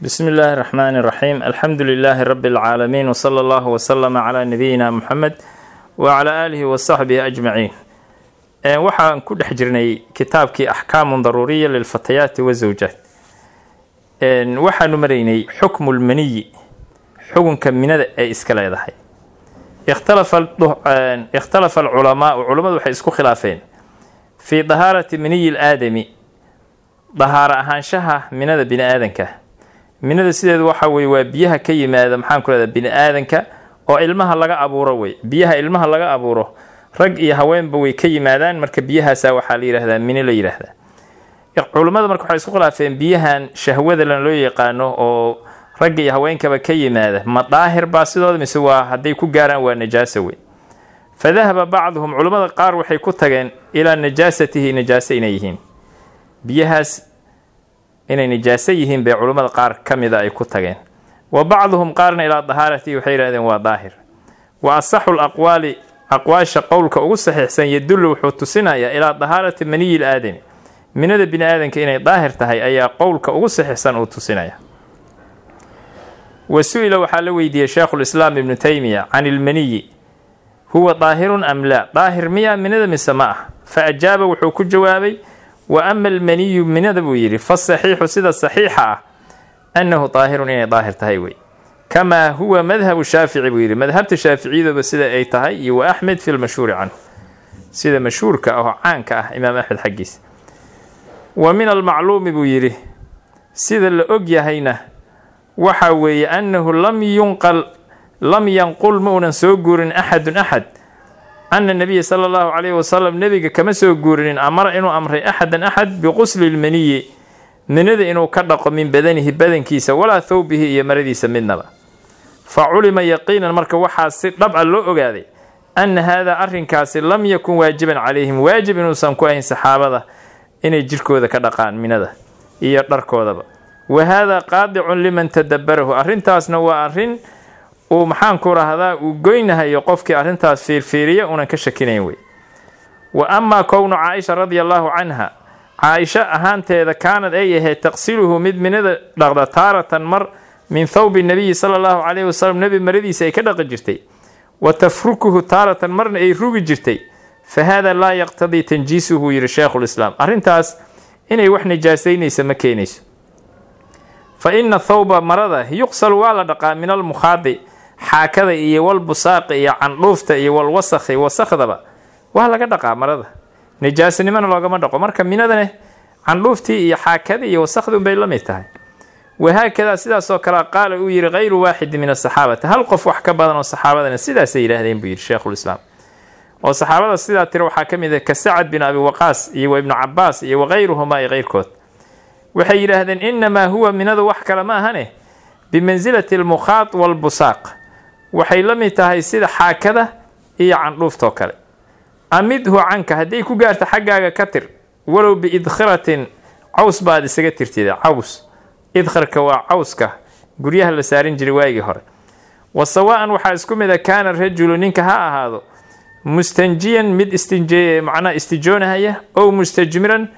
bismi illaahi raxmaan iraxiim alxamdu lilaahi rabi lcaalamiin wsala allahu wasalama calaa nabiyina muxamed wacalaa aalihi wasaxbihi ajmaciin eh, waxaan ku dhex jirnay kitaabkii axkaamun daruuriya lilfatayaati wasawjaat eh, waxaanu maraynay xukmu lmaniyi xukunka minada ay iska leedahay. Ikhtalafa eh, alculamaau culammadu waxay isku khilaafeen. Fii dahaarati maniyi laadami dahaaro ahaanshaha minada bini aadanka minada sideedu waxa weye waa biyaha ka yimaada maxaan ku leedaa bini aadanka oo ilmaha laga abuuro wey. Biyaha ilmaha laga abuuro rag iyo haweenba way ka yimaadaan marka biyahaasa waxaa la yidhahdaa mini la yidhaahdaa. Culummada marka waxay isku khilaafeen biyahan shahwadalan loo yaqaano oo ragga iyo haweenkaba ka yimaada ma daahir baa sidooda mise waa hadday ku gaaraan waa najaasa wey. Fa dahaba bacduhum culummada qaar waxay ku tageen ilaa najaasatihi najaase inay yihiin. Biyahaas inay najaaso yihiin bay culummada qaar ka mida ay ku tageen. Wa bacduhum qaarna ilaa dahaaratihi waxay yidhahdeen waa daahir. Wa asaxu laqwaali aqwaasha qowlka ugu saxiixsan yadullu wuxuu tusinayaa ilaa dahaarati maniyi laadami minada bini aadanka inay daahir tahay ayaa qowlka ugu saxiixsan uu tusinaya. Wa su'ila waxaa la weydiiyey sheekhulislaam ibnu taymiya can ilmaniyi huwa daahirun am laa? Daahir miya minada mise ma ah? Fa ajaaba wuxuu ku jawaabay wa ama almaniyu minada buu yidhi fasaxiixu sida saxiixa ah annahu daahirun inay daahir tahay wey. Kamaa huwa madhabu shaafici buu yidhi madhabta shaaficiyadooba sida ay tahay iyo wa axmed fi lmashhuuri canhu. Sida mashhuurka ah oo caanka ah imaam axmed xaggiisa wa min almacluumi buu yidhi sida la og yahayna waxa weeye annahu lam yunqal lam yanqul ma uunan soo guurin axadun axad ana nabiya sala allahu calayhi wasalam nebiga kama soo guurinin amara inuu amray axadan axad biqusli lmaniyi minada inuu ka dhaqo min badanihi badankiisa walaa thawbihi iyo maradiisa midnaba fa culima yaqiinan marka waxaa si dhab a loo ogaaday anna haadaa arrinkaasi lam yakun waajiban calayhim waajib inuusan ku ahayn saxaabada inay jirkooda ka dhaqaan minada iyo dharkoodaba wa haadaa qaadicun liman tadabbarahu arrintaasna waa arrin uu maxaanku rahdaa uu goynahayo qofkii arrintaas fiirfiiriya unan ka shakinayn wey. Wa amaa kownu caaisha radia allaahu canha caaisha ahaanteeda kaanad ay ahayd taqsiluhu mid minada dhaqda taaratan mar min thawbi nabiyi sala allahu calayhi wasalam nebi maradiisa ay ka dhaqi jirtay. Wa tafrukuhu taaratan marna ay rugi jirtay. Fa haadaa laa yaqtadii tanjiisuhu yidhi sheekhulislaam arrintaas inay wax najaasaynaysa ma keenayso. Fa ina thawba marada yuqsalu waa la dhaqaa min almukhaadi xaakada iyo walbusaaqi iyo candhuufta iyo walwasakhi wasakhdaba waa laga dhaqaa marada. Najaasanimona loogama dhaqo. Marka minadane candhuuftii iyo xaakadii iyo wasakhdii unbay la mid tahay. Wahaakadaa sidaasoo kale qaala uu yidhi hayru waaxidi min asaxaabati hal qof wax ka badan oo saxaabadana sidaasay yidhaahdeen buu yidhi sheekhulislaam oo saxaabada sidaa tira waxaa ka mid ah ka sacad bin abi waqaas iyo wa ibnu cabaas iyo wakayruhumaa iyo keyrkood waxay yidhaahdeen inamaa huwa minadu wax kale ma ahane bimansilati almukhaad walbusaaq waxay la mid tahay sida xaakada iyo candhuuftoo kale. Amidhu canka hadday ku gaarta xaggaaga ka tir walow biidkhiratin caws baad isaga tirtida. Caws. Idkharka waa cawska. Guryaha la saarin jiray waagii hore. Wa sawaan waxaa isku mid a kaana rajulu ninka ha ahaado mustanjiyan mid macnaha istijoonahaya ow mustajmiran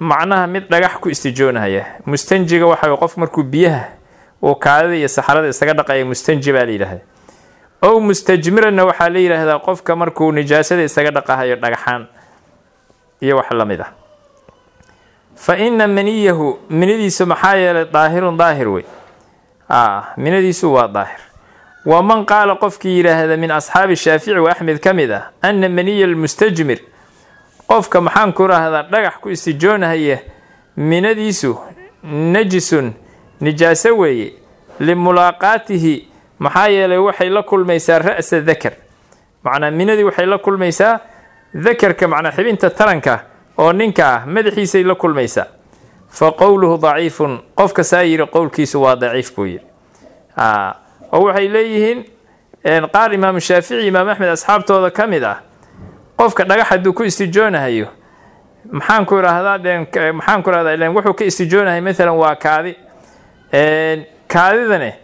macnaha mid dhagax ku istijoonahaya. Mustanjiga waxa qof markuu biyaha oo kaadida iyo saxarada isaga dhaqaya mustanji baa la yidhaahda ow mustajmiranna waxaa la yidhaahdaa qofka markuu nijaasada isaga dhaqahayo dhagaxaan iyo wax la mid ah. Fa ina maniyahu minadiisu maxaa yeelay daahirun daahir wey. Minadiisu waa daahir. Wa man qaala qofkii yidhaahda min asxaabi shaafici wa axmed ka mid ah ana maniya almustajmir qofka maxaan ku rahdaa dhagax ku istijoonahaya minadiisu najisun nijaaso weeye limulaaqaatihi maxaa yeelay waxay la kulmaysaa ra'sa dakar. Macnaa minadii waxay la kulmaysaa dakarka macnaa xibinta taranka oo ninka ah madaxiisay la kulmaysaa. Fa qowluhu daciifun qofka saa yidhi qowlkiisu waa daciif buu yidhi oo waxay leeyihiin qaar imaamu shaafici imaam axmed asxaabtooda ka mid ah qofka dhagax hadduu ku istijoonahayo maxaan ku idhaahdaa maxaan ku idhahdaa ilan wuxuu ka istijoonahay maalan waa kaadi kaadidane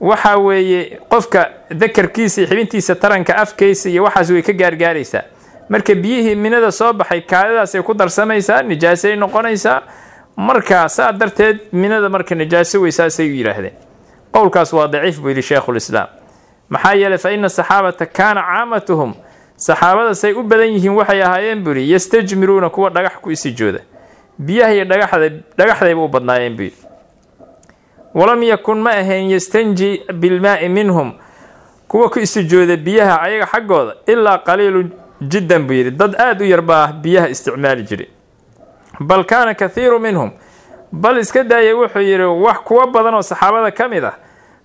waxa weeye qofka dakarkiisa iyo xibintiisa taranka afkeysa iyo waxaas way ka gaargaaraysaa. Marka biyihii minada soo baxay kaadidaasay ku darsamaysaa nijaasay noqonaysaa. Marka saa darteed minada marka najaaso wey saasay u yidhaahdeen. Qowlkaas waa daciif buu yidhi sheikhulislaam maxaa yeeley fa ina saxaabata kaana caamatuhum saxaabada say u badan yihiin waxay ahaayeen buu yidhi yastajmiruuna kuwa dhagax ku isijooda biyaha iyo dhagaxda dhagaxdayba u badnaayeen buu yidhi walam yakun ma ahayn yastanji bilmaai minhum. Kuwa ku istijooda biyaha ayaga xaggooda ilaa qaliilu jiddan buu yidhi. Dad aada u yar baa biyaha isticmaali jiray bal kaana kathiiru minhum. Bal iska daayay wuxuu yidhi wax kuwa badan oo saxaabada ka mid ah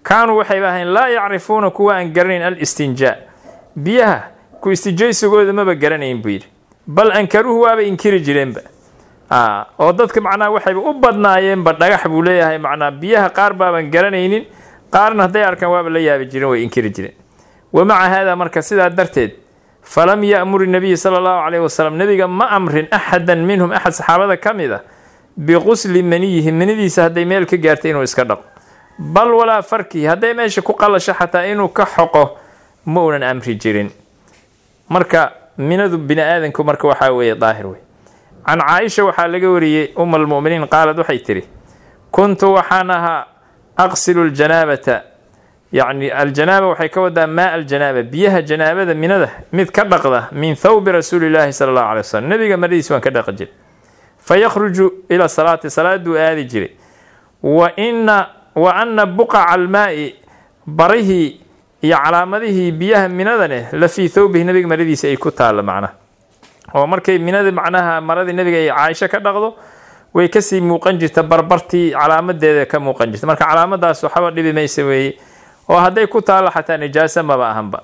kaanuu waxayba ahayn laa yacrifuuna kuwa aan garanayn al-istinjaa biyaha ku istijaysigooda maba garanayn buu yidhi. Bal ankaruhu waabay inkiri jireenba oo dadka macnaha waxayba u badnaayeenba dhagax buu leeyahay macnaa biyaha qaar baaban garanaynin qaarna hadday arkaan waaba la yaabi jireen way inkiri jireen wa maca haadaa marka sidaa darteed falam ya'mur nabiyi sala allahu caleyhi wasalam nebiga ma amrin axadan minhum axad saxaabada ka mid ah biqusli maniyihi manidiisa hadday meel ka gaartay inuu iska dhaqo. Bal walaa farkihi hadday meesha ku qalasho xataa inuu ka xoqo ma uunan amri jirin. Marka minadu bini aadanku marka waxaa weeye daahir wey can caaisha waxaa laga wariyey uma almu'miniin qaalad waxay tidhi kuntu waxaan ahaa aqsilu ljanaabata yacni aljanaaba waxay ka wadaa maa aljanaaba biyaha janaabada minada mid ka dhaqda min thawbi rasuulillaahi sala allahu alay wasalam nebiga maradiis waan ka dhaqi jiray. Fa yakhruju ila salaati salaaduu aadi jiray. Wa ina wa ana buqaca almaa'i barihii iyo calaamadihii biyaha minadane la fii thawbihi nebiga maradiisa ay ku taalla macnaha oo markay minada macnaha maradii nebiga ay caaisho ka dhaqdo way ka sii muuqan jirta barbartii calaamadeeda ka muuqan jirta. Marka calaamadaas waxba dhibi maysa weeye oo hadday ku taalo xataa nijaasa maba ahanba.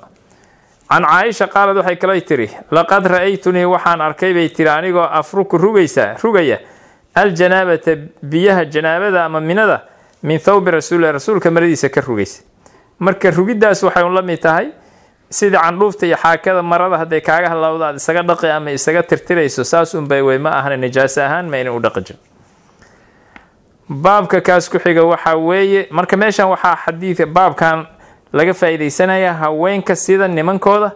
Can caaisha qaalad waxay kala tiri laqad ra'aytunii waxaan arkay bay tiri anigoo afruku rugaysa rugaya aljanaabata biyaha janaabada ama minada min thawbi rasuulilah rasuulka maradiisa ka rugaysa. Marka rugiddaas waxay la mid tahay sidii candhuufta iyo xaakada marada hadday kaaga halowda aad isaga dhaqi ama isaga tirtirayso saas unbay wey ma ahna nijaaso ahaan ma ynan u dhaqi jir baabka kaas ku xiga waxaa weeye marka meeshan waxaa xadiidka baabkan laga faa-idaysanaya haweenka sida nimankooda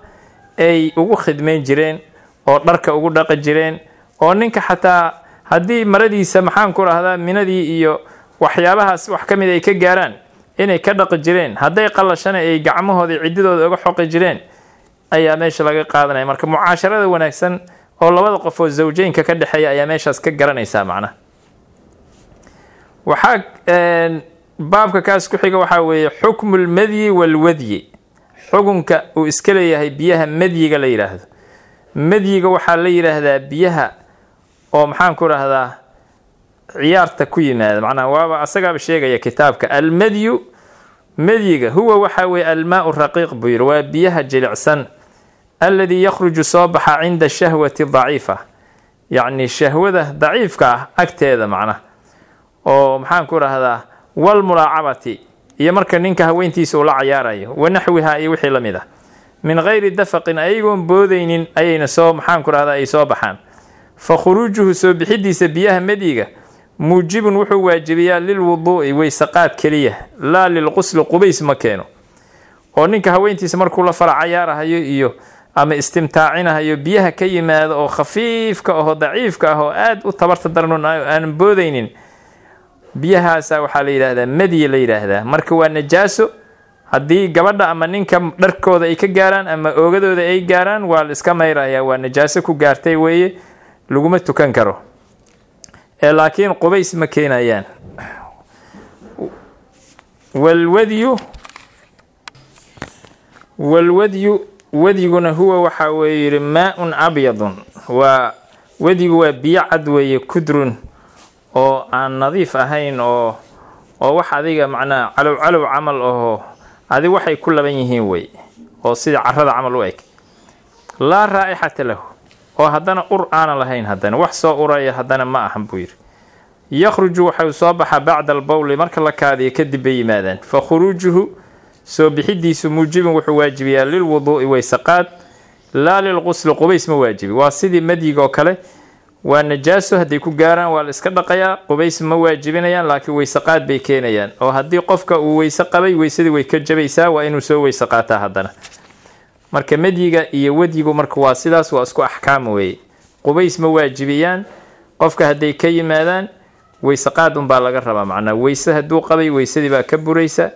ay ugu khidmayn jireen oo dharka ugu dhaqi jireen oo ninka xataa haddii maradiisa maxaan ku rahdaa minadii iyo waxyaabahaas wax ka mid ay ka gaaraan inay ka dhaqi jireen hadday qalashana ay gacmahooda ciddidooda uga xoqi jireen ayaa meesha laga qaadanaya. Marka mucaasharada wanaagsan oo labada qof oo zawjeynka ka dhexeeya ayaa meeshaas ka garanaysaa macnaha. Waxaa baabka kaas ku xiga waxaa weeye xukmu lmadyi walwadyi xukunka uu iska leeyahay biyaha madyiga la yidhaahdo madyiga waxaa la yidhaahdaa biyaha oo maxaan ku rahdaa ciyaarta ku yimaada. Macnaha waaba asagaaba sheegaya kitaabka almadyu madyiga huwa waxaa weeye almaau raqiiq buu yidhi. Waa biyaha jilicsan alladii yakhruju soo baxa cinda shahwati daciifa. Yacni shahwada daciifka ah agteeda macnaha. Oo maxaan ku rahdaa walmulaacabati iyo marka ninka haweentiisa uu la cayaarayo wanaxwiha iyo wixii la mid ah. Min gayri dafaqin ayagoon boodaynin ayayna soo maxaan ku rahdaa ay soo baxaan. Fa khuruujuhu soo bixidiisa biyaha madyiga muujibun wuxuu waajibiyaa lilwuduu'i weysaqaad keliya laa lilqusli qubays ma keeno. Oo ninka haweentiisa markuu la fala cayaarahayo iyo ama istimtaacinahayo biyaha ka yimaada oo khafiifka ahoo daciifka ah oo aada u tabarta daran aanan boodaynin biyahaasa waxaa la yidhaahdaa madyi la yidhaahdaa. Marka waa najaaso haddii gabadha ama ninka dharkooda ay ka gaaraan ama oogadooda ay gaaraan waa la iska mayraya waa najaaso ku gaartay weeye laguma tukan karo ee laakiin qubays ma keenayaan. Walwadyu walwadyu wadyiguna huwa waxaa weye yihi maa-un abyadun. Waa wadigu waa biyo cad weeye kudrun oo aan nadiif ahayn oo oo wax adiga macnaha calow calow camal aho adi waxay ku laban yihiin wey oo sida carada camal u eg. Laa raa'ixata lahu oo haddana ur aanan lahayn haddana wax soo uraya haddana ma ahan buu yidhi. Yakhruju waxau soo baxaa bacda albowli marka la kaadiyo kadib bay yimaadaan. Fa khuruujuhu soo bixidiisu muujibin wuxuu waajibiyaa lilwuduu'i waysaqaad laa lilqusli qubays ma waajibi. Waa sidii madyiga oo kale waa najaaso hadday ku gaaraan waa la iska dhaqayaa qubays ma waajibinayaan laakiin weysaqaad bay keenayaan. Oo haddii qofka uu weyse qabay weysadii way ka jabaysaa waa inuu soo weyse qaataa haddana marka madyiga iyo wadyigu marka waa sidaas waa isku axkaam weeye qubays ma waajibiyaan qofka hadday ka yimaadaan weyse qaad unbaa laga rabaa. Macnaa weyse hadduu qabay weysadii baa ka buraysa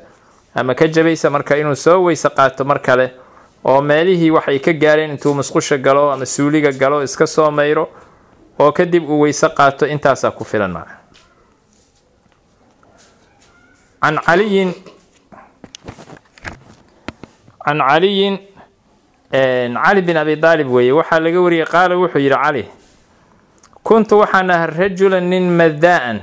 ama ka jabaysa marka inuu soo weyse qaato mar kale oo meelihii waxay ka gaareen intuu musqusha galo ama suuliga galo iska soo mayro oo kadib uu weyse qaato intaasaa ku filan macna can caliyin can caliyin cali bin abi daalib weeye waxaa laga wariyey qaala wuxuu yidhi cali kuntu waxaan ahaa rajulan nin madaa-an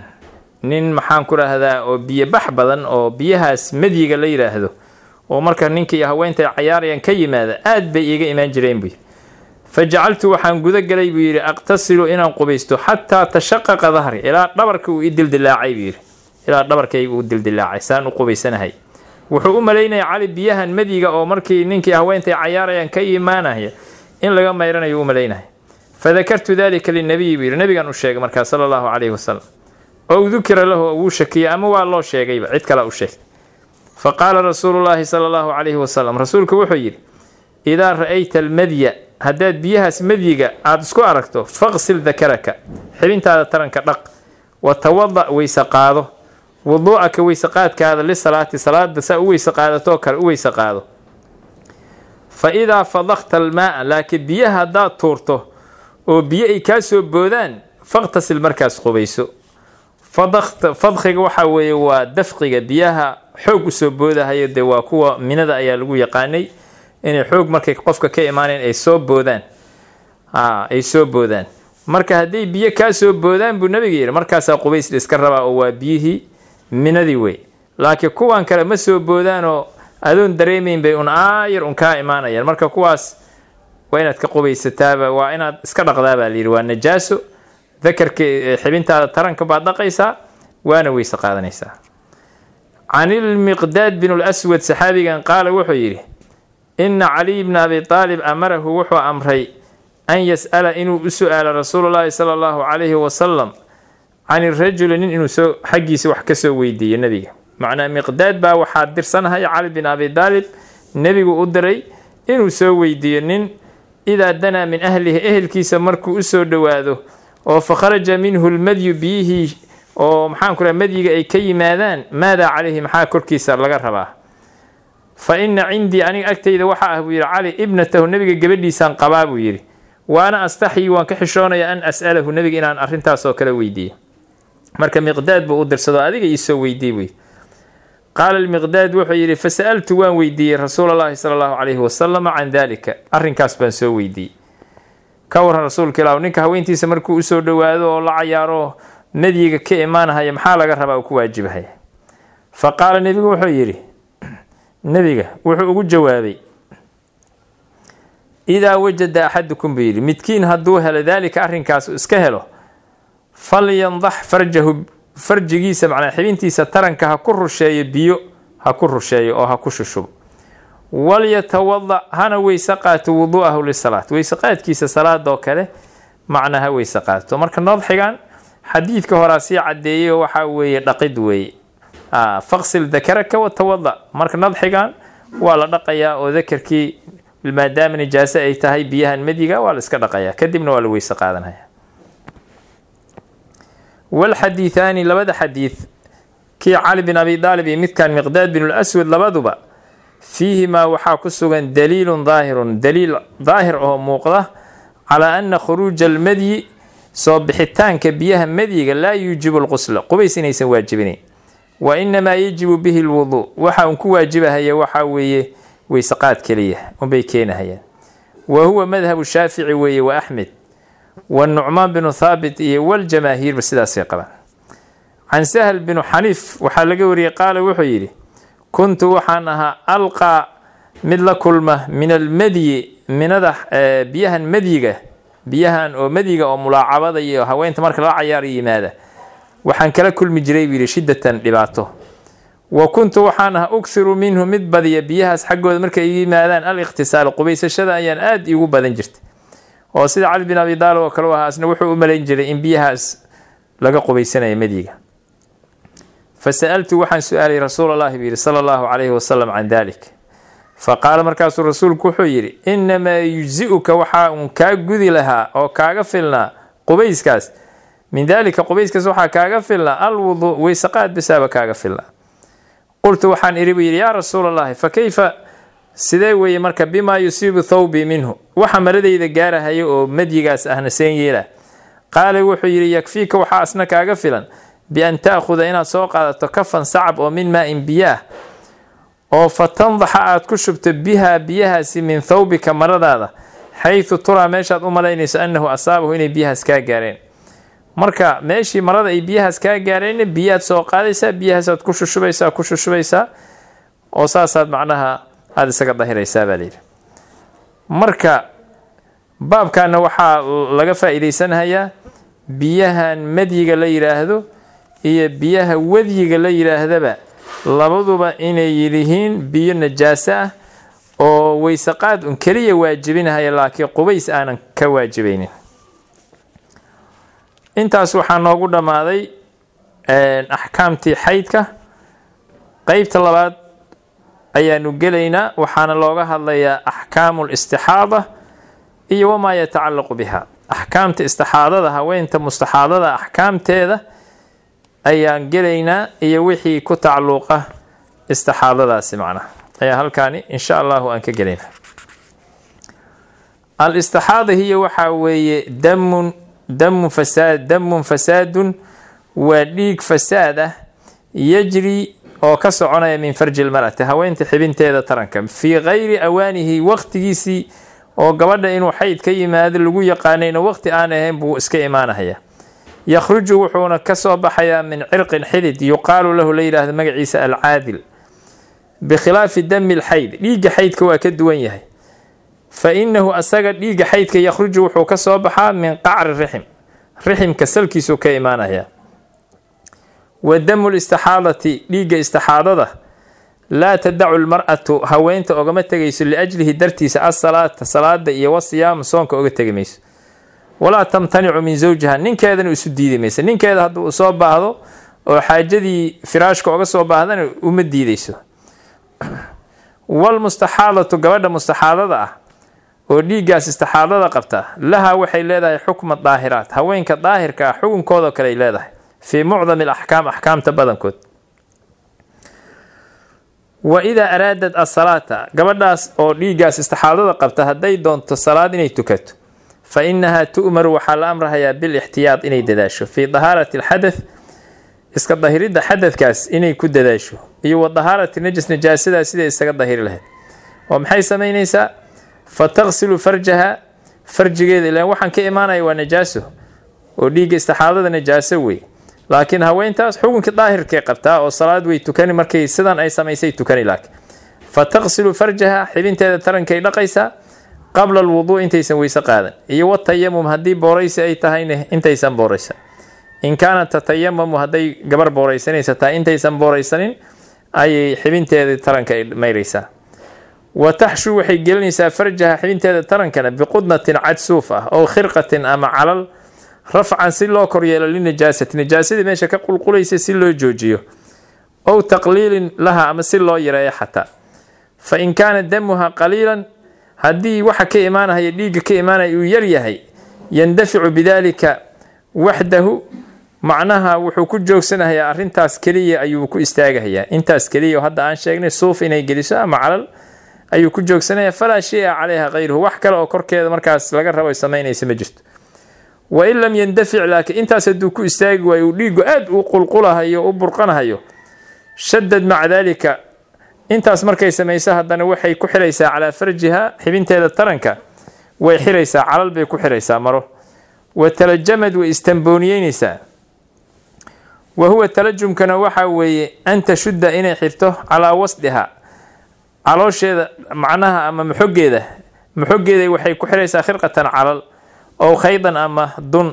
nin maxaan ku dhahdaa oo biyo bax badan oo biyahaas madyiga la yidhaahdo oo marka ninkii haweenta cayaarayaan ka yimaada aad bay iiga imaan jireen buu yidhi fa jacaltu waxaan guda galay buu yidhi aqtasilu inaan qubaysto xataa tashaqaqa dahri ilaa dhabarka uu i dildilaacay buu yidhi. Ilaa dhabarkayga uu dildilaacay saan u qubaysanahay wuxuu u malaynaya cali biyahan madyiga oo markii ninkii haweentay cayaarayaan ka imaanaya in laga mayranayo u malaynaya fadakartu dalika linabiyi buu yidhi. Nabigan u sheegay markaa sala allahu calayhi wasalam ow dukira lahu oo wuu shakiyey ama waa loo sheegayba? Cid kalea u sheegtay. Fa qaala rasuulu llaahi sala allahu calayhi wasalam rasuulku wuxuu yidhi idaa ra'ayta almadya haddaad biyahaas madyiga aada isku aragto faqsil dakaraka xibintaada taranka dhaq wa tawada weyse qaado wuduucaka weyse qaadkaada lisalaati salaada saa u weyse qaadatoo kale u weyse qaado. Fa idaa fadakta almaaa laakiin biyaha haddaad tuurto oo biyo ay kaa soo boodaan faqtasil markaas qubayso. Fadkiga waxaa weeye waa dafqiga biyaha xoog u soo boodahayo dee waa kuwa minada ayaa lagu yaqaanay inay xoog markay qofka ka imaaneen ay soo boodaan. Ay soo boodaan. Marka hadday biyo kaa soo boodaan buu nabiga yidhi markaasaa qubays la iska rabaa oo waa biyihii minadii wey. Laakiin kuwan kale ma soo boodaanoo adoon dareemayn bay un aayar un kaa imaanayaan. Marka kuwaas waa inaad ka qubaysataaba waa inaad iska dhaqdaabaa layidhi waa najaaso. Dakarka xibintaada taranka baad dhaqaysaa waana weyse qaadanaysaa. Can ilmiqdaad bin lswad saxaabigan qaala wuxuu yidhi ina caliy bna abi aalib amarahu wuxuu amray an yas'ala inuu u su'aalo rasuulu llaahi sala allahu calayhi wasalam can irajuli nin inuu soo xaggiisa wax ka soo weydiiyo nebiga. Macnaa miqdaad baa waxaa dirsanahaya cali bin abi daalib nebigu u diray inuu soo weydiiyo nin idaa danaa min ahlihi ehelkiisa markuu u soo dhowaado oo fa kharaja minhu lmadyu biyihii oo maxaan ku raha madyiga ay ka yimaadaan maadaa calayhi maxaa korkiisa laga rabaa. Fa ina cindii aniga agtayda waxa ah buu yidhi cali ibnatahu nebiga gabadhiisaan qabaa buu yidhi. Waana astaxyi waan ka xishoonaya an as'alahu nebiga inaan arrintaasoo kale weydiiyo marka miqdaad buu u dirsado adiga iisoo weydiiy yidhi qaala lmiqdaad wuxuu yidhi fasa'altu waan weydiiyey rasuula llahi sala allahu calayhi wasalam can dalika arrinkaas baan soo weydiiyey ka waran rasuulka ilah ninka haweentiisa markuu u soo dhowaado oo la cayaaro madyiga ka imaanahaya maxaa laga rabaa uu ku waajibahaya fa qaala nebigu wuxuu yidhi nebiga wuxuu ugu jawaabay idaa wajada axadukum buu yidhi midkiin hadduu helo daalika arrinkaas iska helo falyandax farjahu farjigiisa macnaa xibintiisa taranka ha ku rusheeyo biyo ha ku rusheeyo oo ha ku shushubo walyatawada hana weyse qaato wuduu'ahu lisalaat. Weyse qaadkiisa salaadoo kale macnaa ha weyse qaato marka noodxigan xadiidka horaa sii cadeeyay oo waxaa weeye dhaqid weeye. Faqsil dakaraka watawada marka nadxigan waa la dhaqayaa oo dakarkii maadaama nijaase ay tahay biyahan madyiga waa la iska dhaqayaa. Kadibna waa la weyse qaadanaya walxadiihaani labada xadiid kii cali bin abi daalib iyo midkan miqdaad bin lswad labaduba fiihimaa waxaa ku sugan daliilun daahirun daliil daahir oo muuqda calaa ana khuruuja almadyi soo bixitaanka biyaha madyiga laa yuujibu lqusla qubays inaysan waajibinayn wa inamaa yajibu bihi lwuduu waxa uun ku waajibahaya waxaa weeye weyseqaad keliya unbay keenahayaan wa huwa madhabu shaafici weeye wa axmed wanucmaan binu thaabit iyo waljamaahiirba sidaasay qabaan. Can sahl binu xaniif waxaa laga wariyey qaala wuxuu yidhi kuntu waxaan ahaa alqaa mid la kulma min almadyi minada biyahan madyiga biyahan oo madyiga oo mulaacabada iyo haweenta marka la cayaar yimaada. Waxaan kala kulmi jiray buu yidhi shiddatan dhibaato. Wa kuntu waxaan ahaa ughiru minhu mid badiya biyahaas xaggooda markay iga yimaadaan al ikhtisaal qubaysashada ayaan aada igu badan jirtay oo sida cali bin abi daalib oo kale u ahaa asna wuxuu u malayn jiray in biyahaas laga qubaysanaya madyiga fa sa'altu waxaan su'aalay rasuul allahi buu yidhi sala allahu calayhi wasalam can dalik fa qaala markaasuu rasuulku wuxuu yidhi inamaa yujzi-uka waxaa uun kaa gudi lahaa oo kaaga filnaa qubayskaas. Min daalika qubayskaas waxaa kaaga filla alwuduu weysaqaad bisaaba kaaga filla qultu waxaan idhi buu yidhi yaa rasuula allahi fa kayfa sidee weeye marka bimaa yusiibu thawbii minhu. Waxa maradayda gaarahaya oo madyigaas ahna seen yeela. Qaala wuxuu yidhi yakfiika waxaa asna kaaga filan bian taakhuda inaad soo qaadato kafan sacab oo min maa-in biyaah oo fa tandaxa aad ku shubto bihaa biyahaasi min thawbika maradaada xaytu turaa meeshaad u malaynayso annahu asaabahu inay biyahaas kaa gaareen. Marka meeshii marada ay biyahaas kaa gaareenna biyaad soo qaadaysaa biyahaasaad ku shushubaysaa ku shushubaysaa oo saasaad macnaha aada isaga dahiraysaa baa layidhi marka baabkaana waxaa laga faa-iideysanhayaa biyahan madyiga la yidhaahdo iyo biyaha wadyiga la yidhaahdaba labaduba inay yihiin biyo najaaso ah oo weysaqaad un keliya waajibinahaya laakiin qubays aanan ka waajibaynin. Intaas waxaa noogu dhammaaday axkaamtii xaydka. Qeybta labaad ayaanu gelaynaa waxaana looga hadlayaa axkaamu listixaada iyo wamaa yatacallaqu biha. Axkaamta istixaadada haweenta mustaxaadada axkaamteeda ayaan gelaynaa iyo wixii ku tacalluuqa istixaadadaasi macnaha. Ayaa halkaani insha allahu aan ka gelaynaa al-istixaada hiya waxaa weeye damun damu fasaad damun fasaadun waa dhiig fasaad ah yajri oo ka soconaya min farji lmar'ati haweenta xibinteeda taranka. Fii gayri awaanihi waqtigiisii oo gabadha inuu xayd ka yimaado lagu yaqaanayna waqti aan ahayn buu iska imaanahaya. Yakhruju wuxuuna ka soo baxayaa min cirqin xidid yuqaalu lahu la yidhaahdo magaciisa alcaadil bikhilaafi dami lxayd dhiigga xaydka waa ka duwan yahay. Fa inahu asaga dhiigga xaydka yakhruju wuxuu ka soo baxaa min qacri rixim. Riximka salkiisuu ka imaanaya wa damu listixaadati dhiigga istixaadada laa tadacu lmar'atu haweenta ogama tegayso liajlihi dartiisa asalaata salaada iyo wasiyaama soonka oga tegi mayso walaa tamtanicu min zawjiha ninkeedana isu diidi maysa ninkeeda hadduu u soo baahdo oo xaajadii firaashka oga soo baahdana uma diideyso walmustaxaadatu gabadha mustaxaadada ah oo dhiiggaas istixaadada qabta laha waxay leedahay xukma daahiraat haweenka daahirka ah xukunkoodo kale ay leedahay fii mucdami alaxkaam axkaamta badankood wa idaa araadad asalaata gabadhaas oo dhiiggaas istixaadada qabta hadday doonto salaad inay tukato fa inahaa tu'maru waxaa la amrahayaa bilixtiyaad inay dadaasho fii dahaarati alxadath iska dahiridda xadadkaas inay ku dadaasho iyo wa dahaarati najis najaasadaas siday isaga dahiri lahayd oo maxay samaynaysaa fa taqsilu farjaha farjigeeda ilaan waxaan ka imaanaya waa najaaso oo dhiigga istixaadada najaaso wey laakiin haweentaas xukunkii daahirkay qabtaa oo salaad way tukani markay sidan ay samaysay tukani laakiin fa taqsilu farjaha xibinteeda tarankay dhaqaysaa qabla alwuduu intaysan weyse qaadan. Iyo watayamum haddii booraysi ay tahayna intaysan booraysan. In kaanat tatayamamu hadday gabar booraysanaysa tahay intaysan booraysanin ayay xibinteeda taranka ay mayraysaa. Wa taxshu waxay gelinaysaa farjaha xibinteeda tarankana biqudnatin cad suuf ah oo khirqatin ama calal rafcan si loo koryeelo linajaasati. Najaasadii meesha ka qulqulaysa si loo joojiyo. Ow taqliilin laha ama si loo yareeyo xataa fa in kaana damuha qaliilan haddii waxa ka imaanahaya dhiigga ka imaanaya uu yar yahay yandaficu bidaalika waxdahu macnaha wuxuu ku joogsanahayaa arrintaas keliya ayuu ku istaagahayaa intaas keliya oo hadda aan sheegnay suuf inay geliso ama calal ayuu ku joogsanayaa falaa shay-a caleyha hayruhu wax kale oo korkeeda markaas laga rabo samaynaysa ma jirto wain lam yandafic laakiin intaas hadduu ku istaagi waayo uu dhiigu aad u qulqulahayo u burqanahayo shadad maca daalika intaas markay samayso haddana waxay ku xiraysaa calaa farjiha xibinteeda taranka way xiraysaa calal bay ku xiraysaa maro. Wa talajamad way istambooniyeynaysaa wa huwa talajumkana waxaa weeye an tashudda inay xirto calaa wasdiha caloosheeda macnaha ama maxogeeda maxogeeda waxay ku xiraysaa khirqatan calal ow khaydan ama dun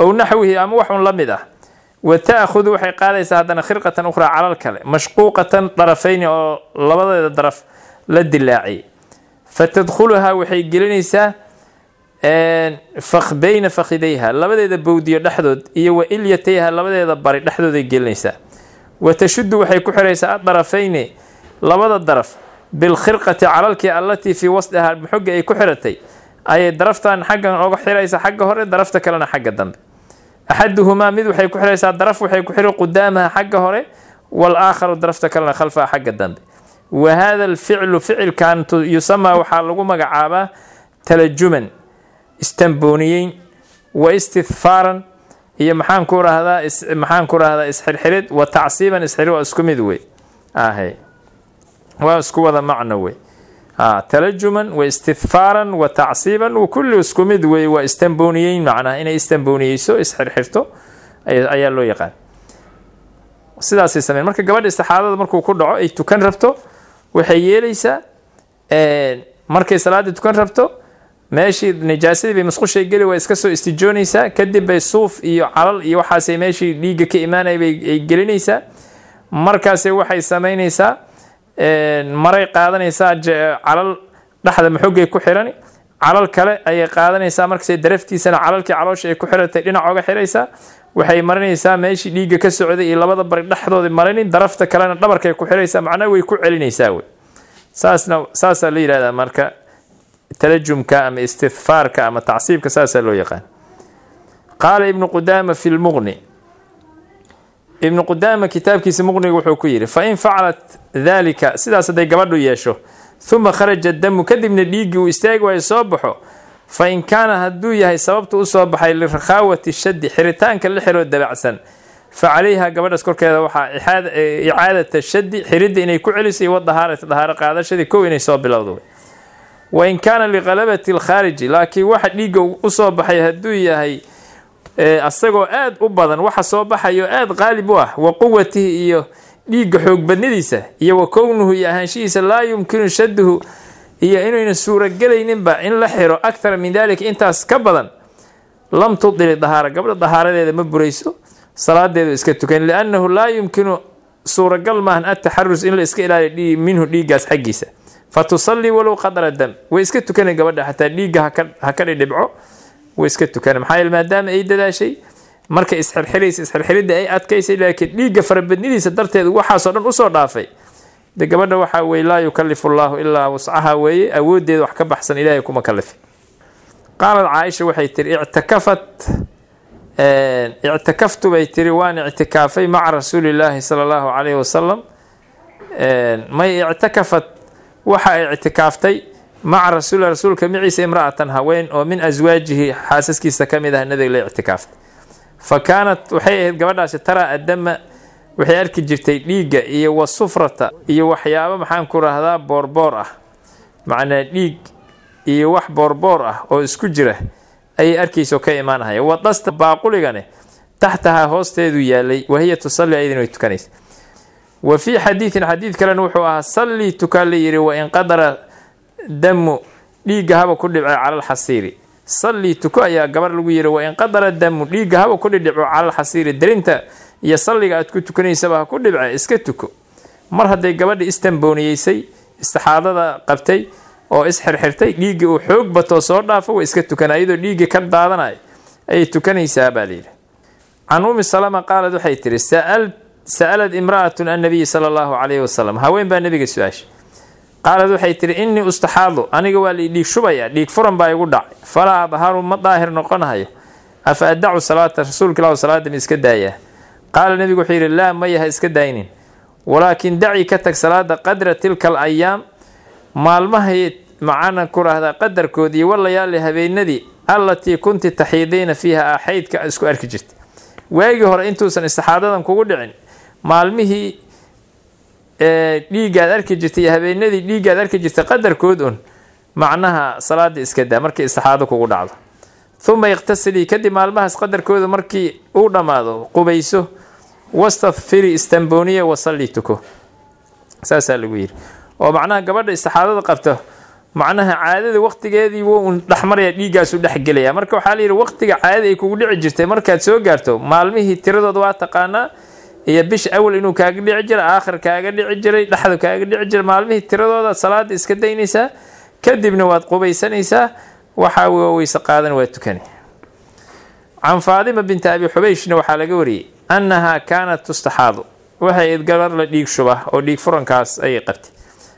ow naxwihi ama waxun la mid ah. Wa ta'khudu waxay qaadaysaa haddana khirqatan ukhraa calal kale mashquuqatan darafayni oo labadeeda daraf la dilaaciyay fa tadkhuluhaa waxay gelinaysaa bayna fakhidayha labadeeda bowdiyo dhexdood iyo wa ilyatayha labadeeda bari dhexdooday gelinaysaa. Wa tashuddu waxay ku xiraysaa adarafayni labada daraf bilkhirqati calalkii allatii fii wasdihaa maxoga ay ku xiratay ayay daraftan xaggan oga xiraysa xagga hore darafta kalena xagga dambe. Axaduhumaa mid waxay ku xiraysaa daraf waxay ku xiri qudaamaha xagga hore walaakharu darafta kalena khalfaha xagga dambe. Wa hada alficlu ficilkan yusamaa waxaa lagu magacaabaa talajuman istambooniyeyn wa istihfaaran iyo maxaan ku rahdaa maxaan ku rahdaa isxirxirid wa tacsiiban isxiri waa isku mid wey. Ahe waa isku wada macno wey talajuman wa istihfaaran wa tacsiiban kulli isku mid wey waa istambooniyeyn macnaha inay istambooniyeyso isxirxirto ayaa loo yaqaan. Sidaasay sameyn marka gabadha istixaadada markuu ku dhaco ay tukan rabto waxay yeelaysaa markay salaadii tukan rabto meeshii najaasadii bay masqushay geli waa iska soo istijoonaysaa kadib bay suuf iyo calal iyo waxaasay meeshii dhiigga ka imaanaya bay gelinaysaa. Markaase waxay samaynaysaa maray qaadanaysaa calal dhexda maxogay ku xirani. Calal kale ayay qaadanaysaa markaase daraftiisana calalkii caloosha ay ku xiratay dhinac oga xiraysaa waxay marinaysaa meeshii dhiigga ka socday iyo labada bari dhexdooda marini darafta kalena dhabarkay ku xiraysaa macnaha way ku celinaysaa wey. Saasna saasaa la yihahdaa marka talajumka ama istihfaarka ama tacsiibka saasaa loo yaqaan. Qaala ibnu qudaama fi lmuqni ibnu qudaama kitaabkiisa muqniga wuxuu ku yidhi fain facalat dalika sidaas hadday gabadhu yeesho uma kharaja damu kadibna dhiiggii uu istaagi waayo soo baxo fa in kaana hadduu yahay sababta u soo baxay lirakhaawati shaddi xiritaanka la xiroo dabacsan fa calayha gabadhaas korkeeda waxaa icaadata shaddi xiridda inay ku celiso iyo wadahaarati dahaaro qaadashadii kow inay soo bilowdo. Wa in kaana liqalabati alkhaariji laakiin waxa dhiigga u soo baxay hadduu yahay asagoo aada u badan waxa soo baxayo aada qaalib u ah wa quwatihi iyo dhiigga xoog badnidiisa iyo wa kownuhu iyo ahaanshihiisa laa yumkinu shadduhu iyo inayna suuragelayninba in la xiro akthara min dalika intaas ka badan lam tudili dahaara gabdha dahaaradeeda ma burayso salaadeedu iska tukan liannahu laa yumkinu suuragal maahan ataxarus in la iska ilaaliyo minhu dhiiggaas xaggiisa. Fa tusallii walow qadra dam way iska tukana gabadha xataa dhiigga ha ka dhidhibco way iska tukana maxaa yeele maadaama ay dadaashay markay isxirxiraysa isxirxiridda ay adkaysay laakiin dhiigga farabadnidiisa darteed waxaasoo dhan u soo dhaafay. De gabadha waxaa weye laa yukalifu llaahu ilaa wascaha weeye awoodeeda wax ka baxsan ilaahay kuma kalifi qaalad caaisha waxay tiri ictakafat ictakaftu bay tiri waan ictikaafay maca rasuulillaahi sala allahu calayhi wasalam may ictakafat waxa ay ictikaaftay maca rasuul rasuulka maciisa imra'atan haween oo min aswaajihi xaasaskiisa ka mid ah nabiga la ictikaaftay fa kaanat waxay ahayd gabadhaasi taraa adama waxay arki jirtay dhiigga iyo wasufrata iyo waxyaabo maxaan ku rahdaa boorboor ah. Macnaa dhiig iyo wax boorboor ah oo isku jira ayay arkayso ka imaanahaya wadasta baaquligane taxtahaa hoosteedu yaalay wahiya tusalli ayadin way tukanaysa. Wa fii xadiidin xadiid kalena wuxuu ahaa sallii tukaan la yidhi wain qadara damu dhiigga haba ku dhibcay cala alxasiiri sallii tuko ayaa gabar lagu yidhi wain qadara damu dhiigga haba ku dhidhibco cala alxasiiri darinta iyo salliga aad ku tukanaysaba ha ku dhibce iska tuko. Mar hadday gabadha istambooniyeysay istixaadada qabtay oo isxirxirtay dhiiggii uu xoog batoo soo dhaafo way iska tukana iyadoo dhiiggii ka daadanay ayay tukanaysaa baa layidhi can umi salama qaalad waxay tihi sa'alad imra'atun annabiyi sala allahu calayhi wasalam haween baa nabiga su'aashay qaalad waxay tihi innii ustaxaadu aniga waa lai dhiig shubaya dhiig furan baa igu dhacay falaa adharu ma daahir noqonahayo afa adacu salaata rasuulka ilah salaada ma iska daayaa qaala nebigu wuxuu yidhi laa maya ha iska daaynin. Walaakin daci ka tag salaada qadra tilka al ayaam maalmahay macana ku rahdaa qadarkood iyo walayaali habeenadii allatii kunti taxiidiina fiiha a xaydka isku arki jirta waagii hore intuusan istixaadadan kugu dhicin maalmihii dhiiggaad arki jirtay iyo habeenadii dhiiggaad arki jirtay qadarkood un macnaha salaada iska daa markii istixaado kugu dhacdo. Uma iqtasilii kadib maalmahaas qadarkooda markii uu dhammaado qubayso wastadfiri istanboniya wasalli tuko. Saasaa lagu yidhi. Oo macnaha gabadha istixaadada qabta macnaha caadada waqtigeedii wuu dhexmaraya dhiiggaasu dhexgelaya marka waxaa layidhi waqtiga caadada ay kugu dhici jirtay markaad soo gaarto maalmihii tiradooda waa taqaanaa iyo bisha awal inuu kaaga dhici jiray aakhir kaaga dhici jiray dhexdu kaaga dhici jiray maalmihii tiradooda salaada iska daynaysaa kadibna waad qubaysanaysaa waxaa weyse qaadan waa tukani. Can faadima binti abi xubeyshna waxaa laga wariyey annahaa kaanat tustaxaadu. Waxay id gabar la dhiig shuba oo dhiig furankaas ayay qabtay.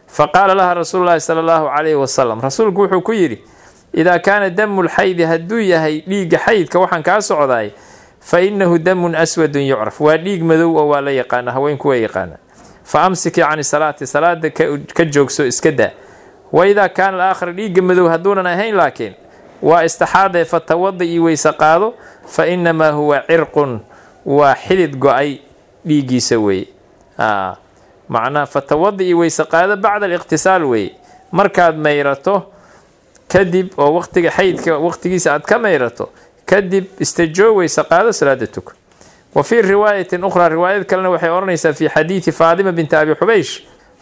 Fa qaala laha rasuulu llaahi sala allahu calayhi wasalam rasuulku wuxuu ku yidhi idaa kaana damu lxaydi hadduu yahay dhiigga xaydka waxaan kaa socdaay fa innahu damun aswadun yucraf waa dhiig madow oo waa la yaqaana haweenku waa yaqaana fa amsikii cani salaati salaada ka joogso iska daa wa idaa kaana alaakhar dhiigga madow hadduunan ahayn laakiin waa istixaadee fatawada io weyse qaado fa innamaa huwa cirqun waa xidid go'ay dhiiggiisa weeye macnaha fatawada iyo weyse qaado bacda aliqtisaal weeye markaad mayrato kadib oo waqtiga xaydka waqtigiisa aad ka mayrato kadib istajoo weyse qaado salaada tuko wa fii riwaayatin ukhraa riwaayad kalena waxay odhanaysaa fii xadiidi faadima binti abi xubeysh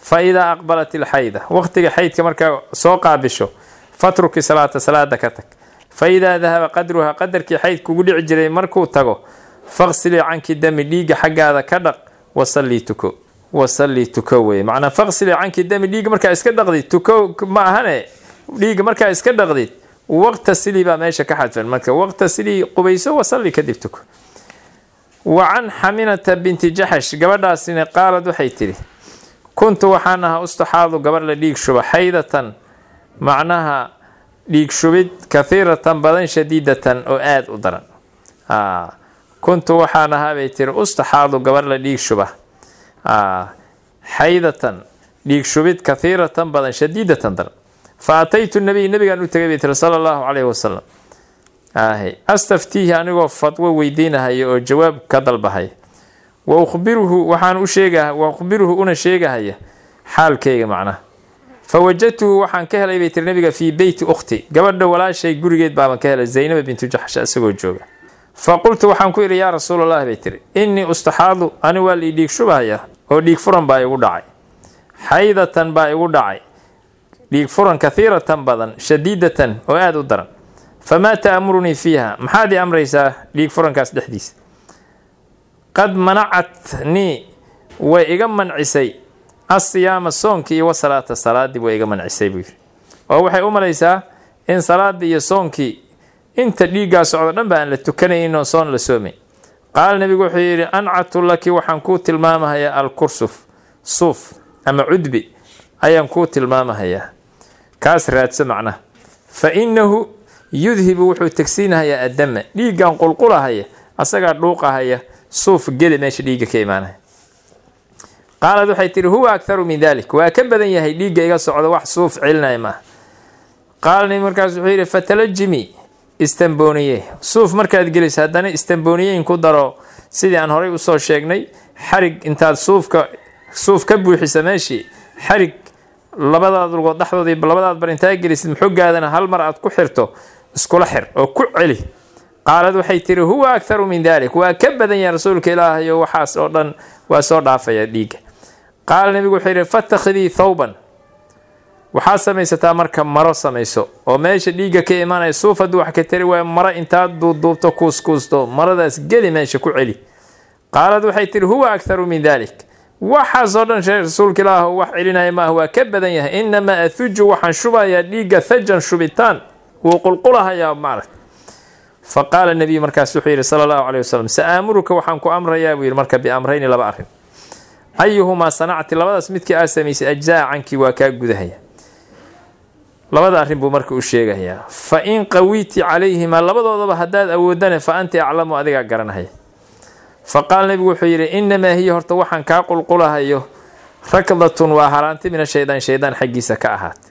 fa idaa aqbalat ilxayda waqtiga xaydka markaa soo qaabisho fatruki salaata salaada ka tag. Fa idaa dahaba qadruhaa qadarkii xaydka ugu dhici jiray markuu tago faqsilii canki dami dhiigga xaggaada ka dhaq wasallii tuko. Wasallii tuko weye macnaa faqsilii canki dami dhiigga markaa iska dhaqdid tuko ma ahane dhiigga markaa iska dhaqdid waqta silii baa meesha ka xadfan marka waqta silii qubayso wasalli kadib tuko wa can xaminata binti jaxash gabadhaasina qaalad waxay tidhi kuntu waxaan ahaa ustaxaadu gabar la dhiig shuba xaydatan macnaha dhiig shubid kahiiratan badan shadiidatan oo aada u daran kuntu waxaan ahaa bay tiri ustaxaadu gabar la dhiig shuba xaydatan dhiig shubid kahiiratan badan shadiidatan daran fa ataytu nabiy nabigaan u tegay bay tiri sala allahu caleyhi wasalam astaftiihi anigoo fadwo weydiinahaya oo jawaab ka dalbahaya wa ukhbiruhu waxaan u sheega wa ukhbiruhu una sheegahaya xaalkayga macnaha fa wajadtuhu waxaan ka helay bay tiri nabiga fii beyti ukhti gabadha walaashay gurigeed baaban ka helay zaynaba bintu jaxsh isagoo jooga fa qultu waxaan ku idhi yaa rasuulallahi bay tiri innii ustaxaadu ani waa lii dhiig shubahaya oo dhiig furan baa igu dhacay xaydatan baa igu dhacay dhiig furan kahiiratan badan shadiidatan oo aada u daran. Famaa ta'murunii fiiha maxaad ii amraysaa dhiig furankaas dhexdiisa? Qad manacatnii way iga mancisay. Asiyaama soonkii iyo wasalaata salaadii way iga mancisay buu yidhi. Oo waxay u malaysaa in salaadii iyo soonkii inta dhiiggaa socdo dhan ba aan la tukanaynin oo soon la soomay. Qaala nebigu wuxuu yidhi ancatu laki waxaan kuu tilmaamahayaa alkursuf suuf ama cudbi ayaan kuu tilmaamahayaa kaas raadso macnaha fa innahu yudhibu wuxuu tegsiinahayaa addama dhiiggan qulqulahaya asagaa dhuuqahaya suuf geli meesha dhiigga ka imaanaya. Qaalad waxay tihi huwa akharu min dalik waa ka badan yahay dhiigga iga socdo wax suuf celinaya maaha. Qaalani markaas wuxuu yidhi fatalajimi istanbooniye suuf markaad geliso haddana istanbooniyeyn ku daro sidii aan horay u soo sheegnay xarig intaad suufka suuf ka buuxisa meeshii xarig labadaad lugood dhexdood iyo labadaad bar intaa gelisid muxogaadana hal mar aad ku xirto iskula xir oo ku celi. Qaalad waxay tiri huwa akharu min dalik waa ka badan yahay rasuulka ilaahayo waxaas oo dhan waa soo dhaafaya dhiigga. Qaala nabigu wuxuu yidhi fatakhidii thawban. Waxaad samaysataa marka maro samayso oo meesha dhiigga ka imaanaya suuf wax ka tari waaya maro intaad duuduubto kuuskuusto maradaas geli meesha ku celi. Qaalad waxay tihi huwa akharu min dalik waxaasoo dhan shee rasuulka ilaah wax celinaya maaha waa ka badan yahay inamaa athuju waxaan shubayaa dhiigga thajan shubitaan wuu qulqulahayaa maaragt fa qaala nabiyu markaas wuxuu yidhi sala allahu caleyh wasalam sa-aamuruka waxaan ku amrayaa buu yidhi marka biamrayni laba arrin. Ayuhumaa sanacti labadaas midkii aad samaysay ajzaa cankii waa kaa gudahaya labada arrin buu marka u sheegayaa. Fa in qawiiti calayhimaa labadoodaba haddaad awoodane fa anti aclamu adigaa garanahaya fa qaala nabigu wuxuu yidhi inamaa hiya horta waxaan kaa qulqulahayo rakdatun waa haraanti min ashaydaan shaydaan xaggiisa ka ahaatay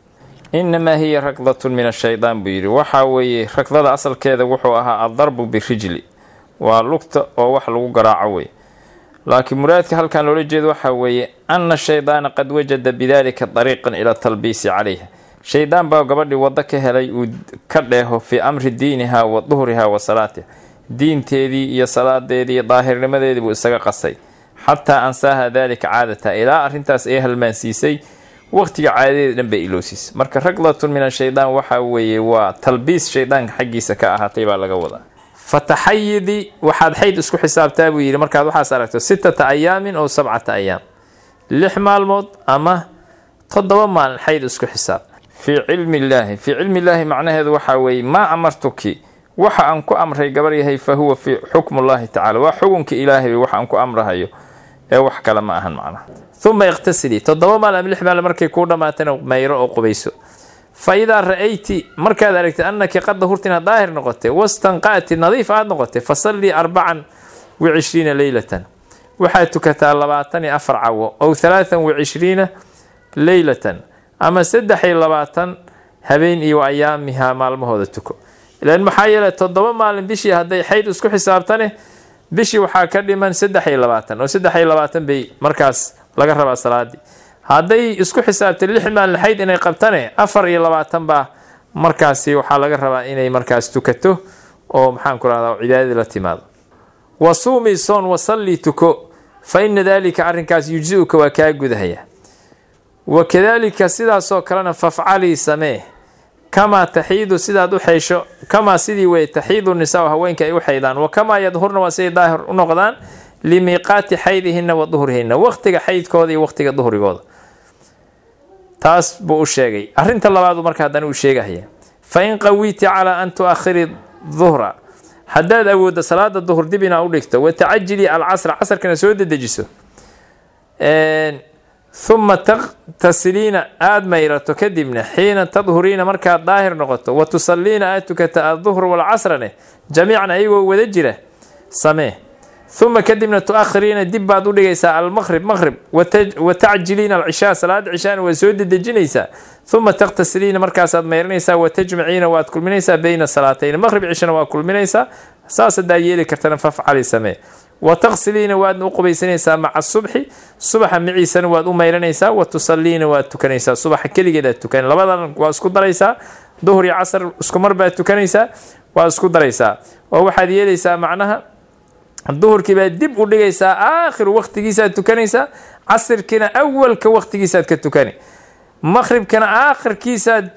inamaa hiya rakdatun min ashaydaan buu yidhi waxaa weeye rakdada asalkeeda wuxuu ahaa addarbu birijli waa lugta oo wax lagu garaaco wey laakiin muraadka halkan loola jeedo waxaa weeye ana shaydaana qad wajada bidalika dariiqan ila talbiisi calayha. Shaydaan baa gabadhii waddo ka helay uu ka dheeho fii amri diiniha wa duhriha wa salaatiha diinteedii iyo salaadeedii iyo daahirnimadeedii buu isaga qasay. Xataa ansaaha daalika caadata ilaa arrintaas ay halmaansiisay waqtiga caadadeeda dhan bay iloosiisay marka ragdatun min ashaydaan waxaa weeye waa talbiis shaydaanka xaggiisa ka ahaatay baa laga wadaa. Fataxayidi waxaad xayd isku xisaabtaa buu yidhi. Markaad waxaas aragto sittata ayaamin oo sabcata ayaam. Lix maalmood ama toddoba maalin xayd isku xisaab. Fii cilmi illaahi fii cilmi illaahi macnaheedu waxaa weeye maa amartuki waxa aan ku amray gabar yahay fa huwa fii xukmu llahi tacala waa xukunka ilaahay waxa aan ku amrahayo ee wax kale ma ahan macnaha uma iqtasilii toddoba maal ama lix maal markay kuu dhammaatana mayro oo qubayso. Fa idaa ra'ayti markaad aragtay annaki qad dahurti inaad daahir noqotay wastanqa'ti nadiif aada noqotay fasallii arbacan wa cishriina leylatan waxaad tukataa labaatan iyo afar cawo ow halaatan wa cishriina leylatan ama saddex iyo labaatan habeen iyo ayaamihaa maalmahooda tuko ilan maxaa yeele toddoba maalin bishii hadday xayd isku xisaabtane bishii waxaa ka dhiman saddex iyo labaatan oo saddex iyo labaatan bay markaas laga rabaa salaadii. Hadday isku xisaabtay lix maalin xayd inay qabtane afar iyo labaatan baa markaasi waxaa laga rabaa inay markaas tukato oo maxaan ku rahdaa cibaadadii la timaado. Wasuumi soon wasallii tuko fa ina dalika arrinkaas yujzi-uka waa kaa gudahaya. Wakadalika sidaasoo kalena fafcalii samee kamaa taxiidu sidaad u xeysho kamaa sidii wey taxiidu nisaa haweenka ay u xaydaan wa kamaa yadhurna waa siday daahir u noqdaan limiiqaati xaydihina wa duhurihina waqtiga xaydkooda iyo waqtiga duhrigooda taas buu u sheegay. Arinta labaadu marka haddana uu sheegahaya. Fa in qawiiti calaa an tuakhiri duhra haddaad awooddo salaada duhur dib inaa u dhigto watacajilii alcasra casarkana soo dedejiso huma tasiliina aada mayrato kadibna xiina tadhuriina markaad daahir noqoto wa tusaliina aad tukata adduhr walcasrane jamiican ayagoo wada jira samee uma kadibna tu-akhiriina dib baad u dhigaysaa almaqrib maqrib wa tacjiliina alcishaa salaada cishaana waad soo dedejinaysaa uma takhtasiliina markaasaad mayranaysaa wa tajmaciina waad kulminaysaa beyna salaatayn maqrib cishana waa kulminaysaa saas haddaa yeeli kartana fafcali samee wa taqsiliina waadna u qubaysanaysaa maca subxi. Subaxa maciisana waad u mayranaysaa wa tusaliina waad tukanaysaa. Subaxa keligeedaad tukan labadan waa isku daraysaa. Duhur iyo casar isku mar baad tukanaysaa. Waa isku daraysaa. Oo waxaad yeelaysaa macnaha duhurkii baad dib u dhigaysaa aakhiru waqtigiisaad tukanaysaa. Casirkiina awalka waqtigiisaad ka tukani. Maqribkana aakhirkiisaad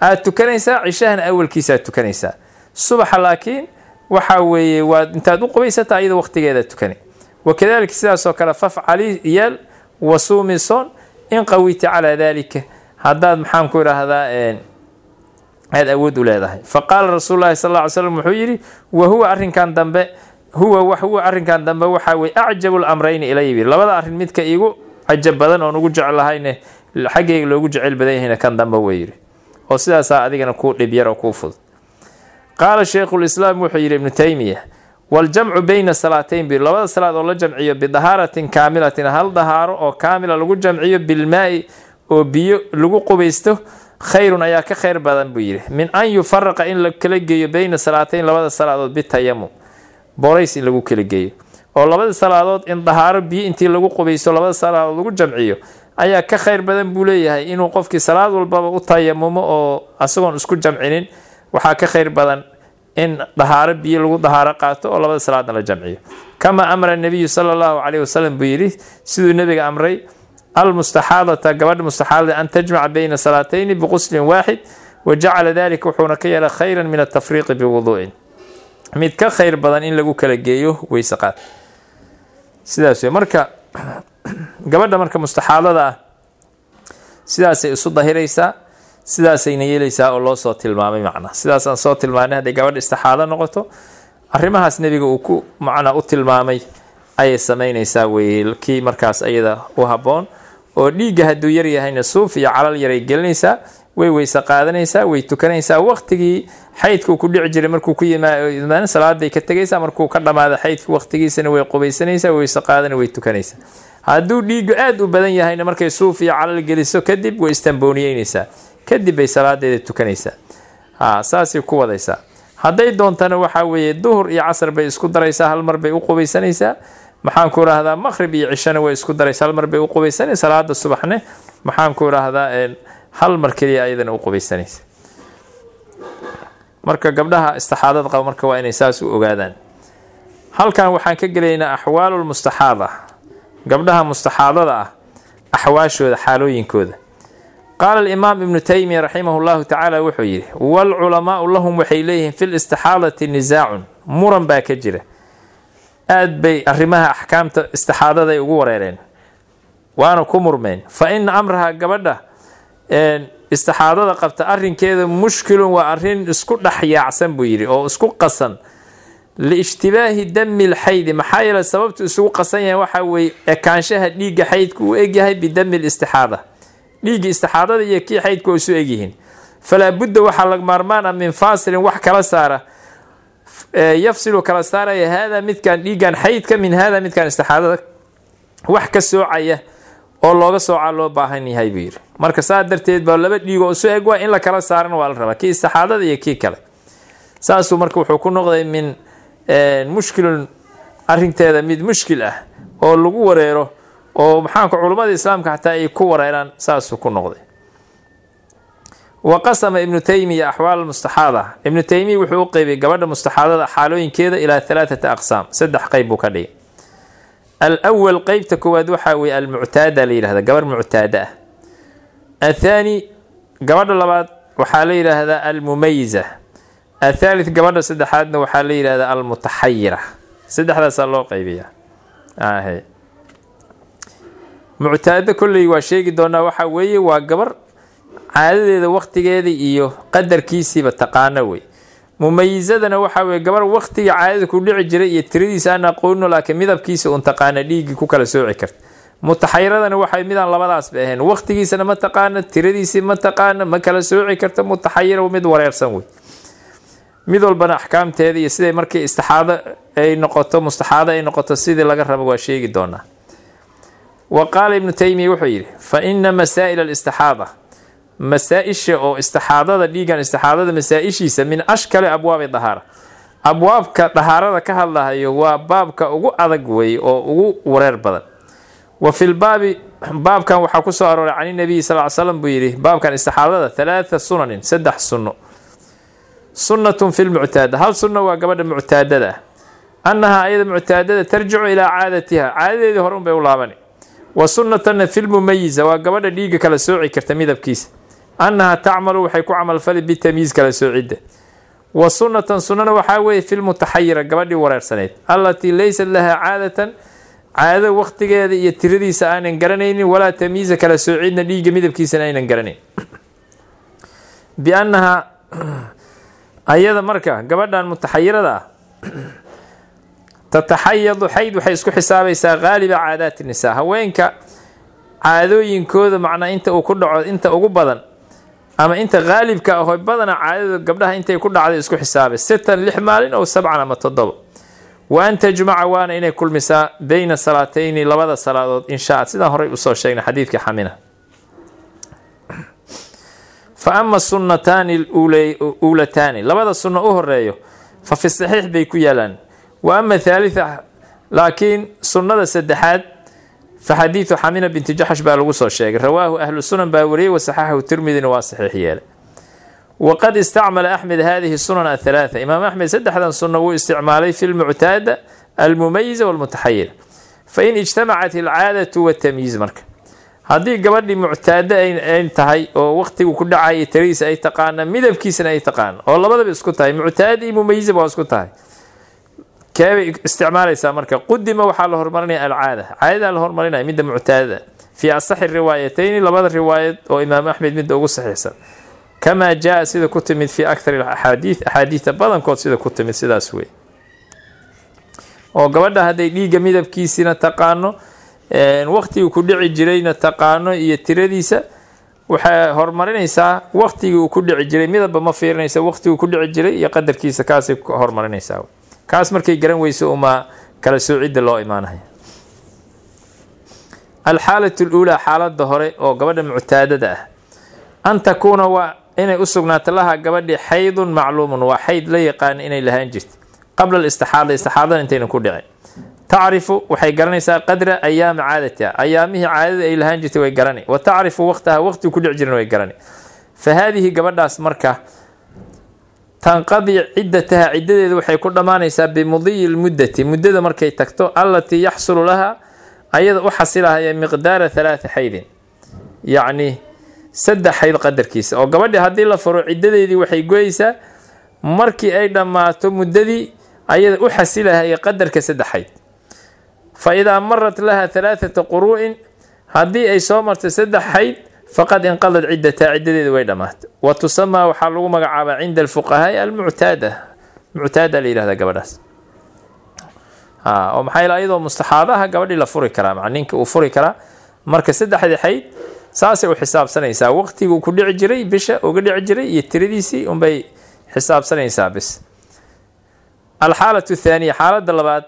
aad tukanaysaa. Cishahana awalkiisaad tukanaysaa. Subaxa laakiin waxaa weeye waad intaad u qubaysataa iyada waqtigeeda tukani. Wakadalika sidaasoo kale fafcali yeel wasuumi soon in qawita calaa dalika haddaad maxaan ku idhaahdaa aada awood u leedahay. Fa qaala rasuulu lahi sal ly slam wuxuu yidhi wa huwa arrinkan dambe huwa huwa arrinkan dambe waxaa weye acjabu lamrayni ilay labada arrin midka igu cajab badan oon ugu jeclahayne xaggayga loogu jecel badan yahayna kan dambe wey yidhi. Oo sidaasaa adigana kuu dhib yar oo kuu fudud qaala sheikhulislaam wuxuu yidhi ibnu taymiya waljamcu beyna salaateyn bi labada salaad oo la jamciyo bidahaaratin kaamilatin hal dahaaro oo kaamila lagu jamciyo bilmaa-i oo biyo lagu qubaysto khayrun ayaa ka khayr badan buu yidhi. Min an yufaraqa in la kala geeyo beyna salaateyn labada salaadood bitayamum borays in lagu kala geeyo oo labada salaadood in dahaaro biyo intii lagu qubaysto labada salaadood lagu jamciyo ayaa ka khayr badan buu leeyahay. Inuu qofkii salaad walbaba u tayamumo oo asagoon isku jamcinin waxaa ka khayr badan in dahaaro biyo lagu dahaaro qaato oo labada salaadna la jamciyo. Kamaa amara nabiyu sala allahu caleyhi wasalam buu yidhi siduu nebiga amray almustaxaadata gabadha mustaxaadada an tajmaca beyna salaatayni biquslin waaxid wa jacala dalika wuxuuna ka yeelay khayran min atafriiqi biwuduu'in. Mid ka khayr badan in lagu kala geeyo weyse qaad. Sidaas wey marka gabadha marka mustaxaadada ah sidaasay isu dahiraysaa sidaasayna yeelaysaa oo loo soo tilmaamay macnaa sidaasaan soo tilmaanay hadday gabadha istixaado noqoto arrimahaas nebiga uu ku macnaa u tilmaamay ayay samaynaysaa kii markaas ayada u habboon. Oo dhiigga hadduu yar yahayna suuf iyo calal yaray gelinaysaa way weyse qaadanaysaa way tukanaysaa. Waqtigii xaydkuu ku dhici jiray markuu ku yimaado salaaday ka tegaysaa markuu ka dhammaado xaydka waqtigiisana way qubaysanaysaa weyse qaadana way tukanaysaa. Hadduu dhiigu aada u badan yahayna markay suuf iyo calal geliso kadib way istambooniyeynaysaa kadib bay salaadeeda tukanaysaa. Saasay ku wadaysaa. Hadday doontana waxaa weeye duhur iyo casar bay isku daraysaa hal mar bay u qubaysanaysaa. Maxaan ku idhaahdaa maqrib iyo cishana way isku daraysaa hal bay u qubaysanay salaada subaxne maxaan ku idhaahdaa hal mar keliya ayadana u qubaysanaysa marka gabdhaha istixaadada qaba marka waa inay saas u ogaadaan. Halkan waxaan ka gelaynaa axwaalulmustaxaada gabdhaha mustaxaadada ah axwaashooda xaalooyinkooda qaala alimaam ibnu taymiya raximah llahu tacaala wuxuu yidhi waalculamaau lahum waxay leeyihiin fi listixaadati nisaacun muran baa ka jira. Aad bay arrimaha axkaamta istixaadada ay ugu wareereen. Waana ku murmeen. Fa ina amraha gabadha istixaadada qabta arrinkeeda mushkilun waa arrin isku dhex yaacsan buu yidhi oo isku qasan. Liishtibaahi dami lxaydi maxaa yeele sababtu isugu qasan yahay waxaa weeye ekaanshaha dhiigga xaydku uu egyahay bidami listixaada dhiigga istixaadada iyo kii xaydku isu egyihiin. Falaa budda waxaa lag maarmaan ah min faasilin wax kala saara. Yafsilu kala saaraya haadaa midkan dhiigan xaydka min haadaa midkan istixaadada wax ka soocaya oo looga soocaa loo baahan yahay buu yidhi. Marka saa darteed baa laba dhiig oo isu eg waa in la kala saarana waa la rabaa kii istixaadada iyo kii kale. Saasuu marka wuxuu ku noqday min mushkilun arinteeda mid mushkil ah oo lagu wareero oo maxaanku culummada islaamka xataa ay ku wareeraan saasuu ku noqday. Wa qasama ibnu taymiya axwaal mustaxaada. Ibnu taymiya wuxuu u qeybiyay gabadha mustaxaadada xaalooyinkeeda ilaa halaathata aqsaam saddex qeyb buu ka dhigay. Alwal qeybta koowaad waxaa weye almuctaada la yidhahda gabarh muctaada ah. Athaani gabadha labaad waxaa la yidhaahdaa almumayiza athaalith gabadha saddexaadna waxaa la yidhahdaa almutaxayira saddexdaasaa loo qeybiyaa muctaado kolley waa sheegi doonaa waxaa weeye waa gabar caadadeeda waqtigeeda iyo qadarkiisiiba taqaano wey. Mumayizadana waxaa weye gabar waqtiga caadada ku dhici jiray iyo tiradiisa aan aqoonino laakiin midabkiisa uun taqaana dhiiggii ku kala sooci karta. Mutaxayiradana waxay midaan labadaasba ahayn. Waqtigiisana ma taqaana tiradiisii ma taqaana ma kala sooci karta. Mutaxayira mid wareersan wey. Mid walbana axkaamteeda iyo siday markii istixaado ay noqoto mustaxaado ay noqoto sidii laga rabo waa sheegi doonaa wa qaala ibnu taymiya wuxuu yidhi fa ina masaa'il alistixaada masaa-isha oo istixaadada dhiigan istixaadada masaa-ishiisa min ashkali abwaabi dahaara. Abwaabka dahaarada ka hadlahayo waa baabka ugu adag wey oo ugu wareer badan. Wa fi lbaabi baabkan waxaa ku soo arooray can nabiyi sal l slam buu yidhi baabkan istixaadada halaatha sunanin saddex sunno. Sunnatun fi lmuctaada hal sunno waa gabadha muctaadada ah. Annahaa ayada muctaadada tarjicu ilaa caadatiha caadadeedii hore unbay u laabani wa sunnatanna fi lmumayiza waa gabadha dhiiga kala sooci karta midabkiisa. Annahaa tacmalu waxay ku camalfali bitamyiiz kala soocidda wa sunnatan sunnana waxaa weeye fi lmutaxayira gabadhii wareersaneyd allatii laysat lahaa caadatan caadada waqtigeeda iyo tiradiisa aanan garanaynin walaa tamyiiza kala soocidna dhiigga midabkiisana aynan garanayn biannahaa ayada marka gabadhan mutaxayirada ah tataxayadu xayd waxay isku xisaabaysaa qaaliba caadaati nisaa. Haweenka caadooyinkooda macnaa inta uu ku dhaco inta ugu badan ama inta qaalibka ahoy badana caadada gabdhaha intay ku dhacday isku xisaabay. Sitan lix maalin oo sabcan ama toddoba wa an tajmaca waana inay kulmisaa beyna salaatayni labada salaadood inshaad sidaan horey u soo sheegnay xadiidkii xamina. Fa ama sunnataani uulataani. Labada sunno u horeeyo fa fi saxiix bay ku yaalaan wa ama thaalitha laakiin sunnada saddexaad fa xadiidu xamina binti jaxsh baa lagu soo sheegay. Rawaahu ahlu sunan baa wariyey wasaxaxahu tirmidina waa saxiix yeelay waqad istacmala axmed hadihi sunan athalaatha imaam axmed saddexdan sunno wuu isticmaalay fi lmuctaada almumayiza walmutaxayira fain ijtamacat alcaadatu watamyiiz marka. Haddii gabadhii muctaado ay tahay oo waqtigu ku dhacaya tariisa ay taqaana midabkiisana ay taqaana oo labadaba isku tahay muctaada iyo mumayiza waa isku tahay keebay isticmaalaysaa marka qudima waxaa la horumarinaya alcaada. Caadadaa la horumarinaya midda muctaadada. Fii asaxi riwaayatayni labada riwaayad oo imaam axmed midda ugu saxiixsan. Kamaa jaa sida ku timid fi akthar axaadii axaadiida badankood sida ku timid sidaas wey. Oo gabadha hadday dhiigga midabkiisina taqaano waqtigii ku dhici jirayna taqaano iyo tiradiisa waxay horumarinaysaa waqtigii uu ku dhici jiray. Midabba ma fiirinaysa waqtigii ku dhici jiray iyo qadarkiisa kaasay horumarinaysaa kaas markay garan weyso umaa kala soocidda loo imaanaya alxaalatu luulaa xaalada hore oo gabadha muctaadada ah. An takuuna waa inay u sugnaato laha gabadhii xaydun macluumun waa xayd la yaqaana inay lahaan jirta qabla alistixaada istixaadada intayna ku dhicin. Tacrifu waxay garanaysaa qadra ayaama caadatiha. Ayaamihii caadada ay lahaan jirtay way garani. Wa tacrifu waqtaha waqtigu ku dhici jiran way garani. Fa haadihi gabadhaas marka tanqadi ciddataha ciddadeeda waxay ku dhammaanaysaa bimudiyi lmuddati muddada markay tagto allatii yaxsulu laha ayada u xasilahaya miqdaara halaata xaydin yacni saddex xayd qadarkiisa. Oo gabadhii haddii la furo ciddadeedii waxay goyeysaa markii ay dhammaato muddadii ayada u xasilahaya qadarka saddex xayd fa idaa marat laha halaathata quruu'in haddii ay soo marto saddex xayd faqad inqadad ciddataa ciddadeeda way dhammaatay wa tusamaa waxaa lagu magacaabaa cinda alfuqahaai almuctaada muctaada la yihahda gabadhaas oo maxaa yl ayadoo mustaxaadaha gabadhii la furi karaa maa ninka uu furi karaa marka saddexdii xayd saasay u xisaabsanaysaa waqtigii uu ku dhici jiray bisha uga dhici jiray iyo tiradiisii unbay xisaabsanaysaa bis alxaalatu thaaniya xaaladda labaad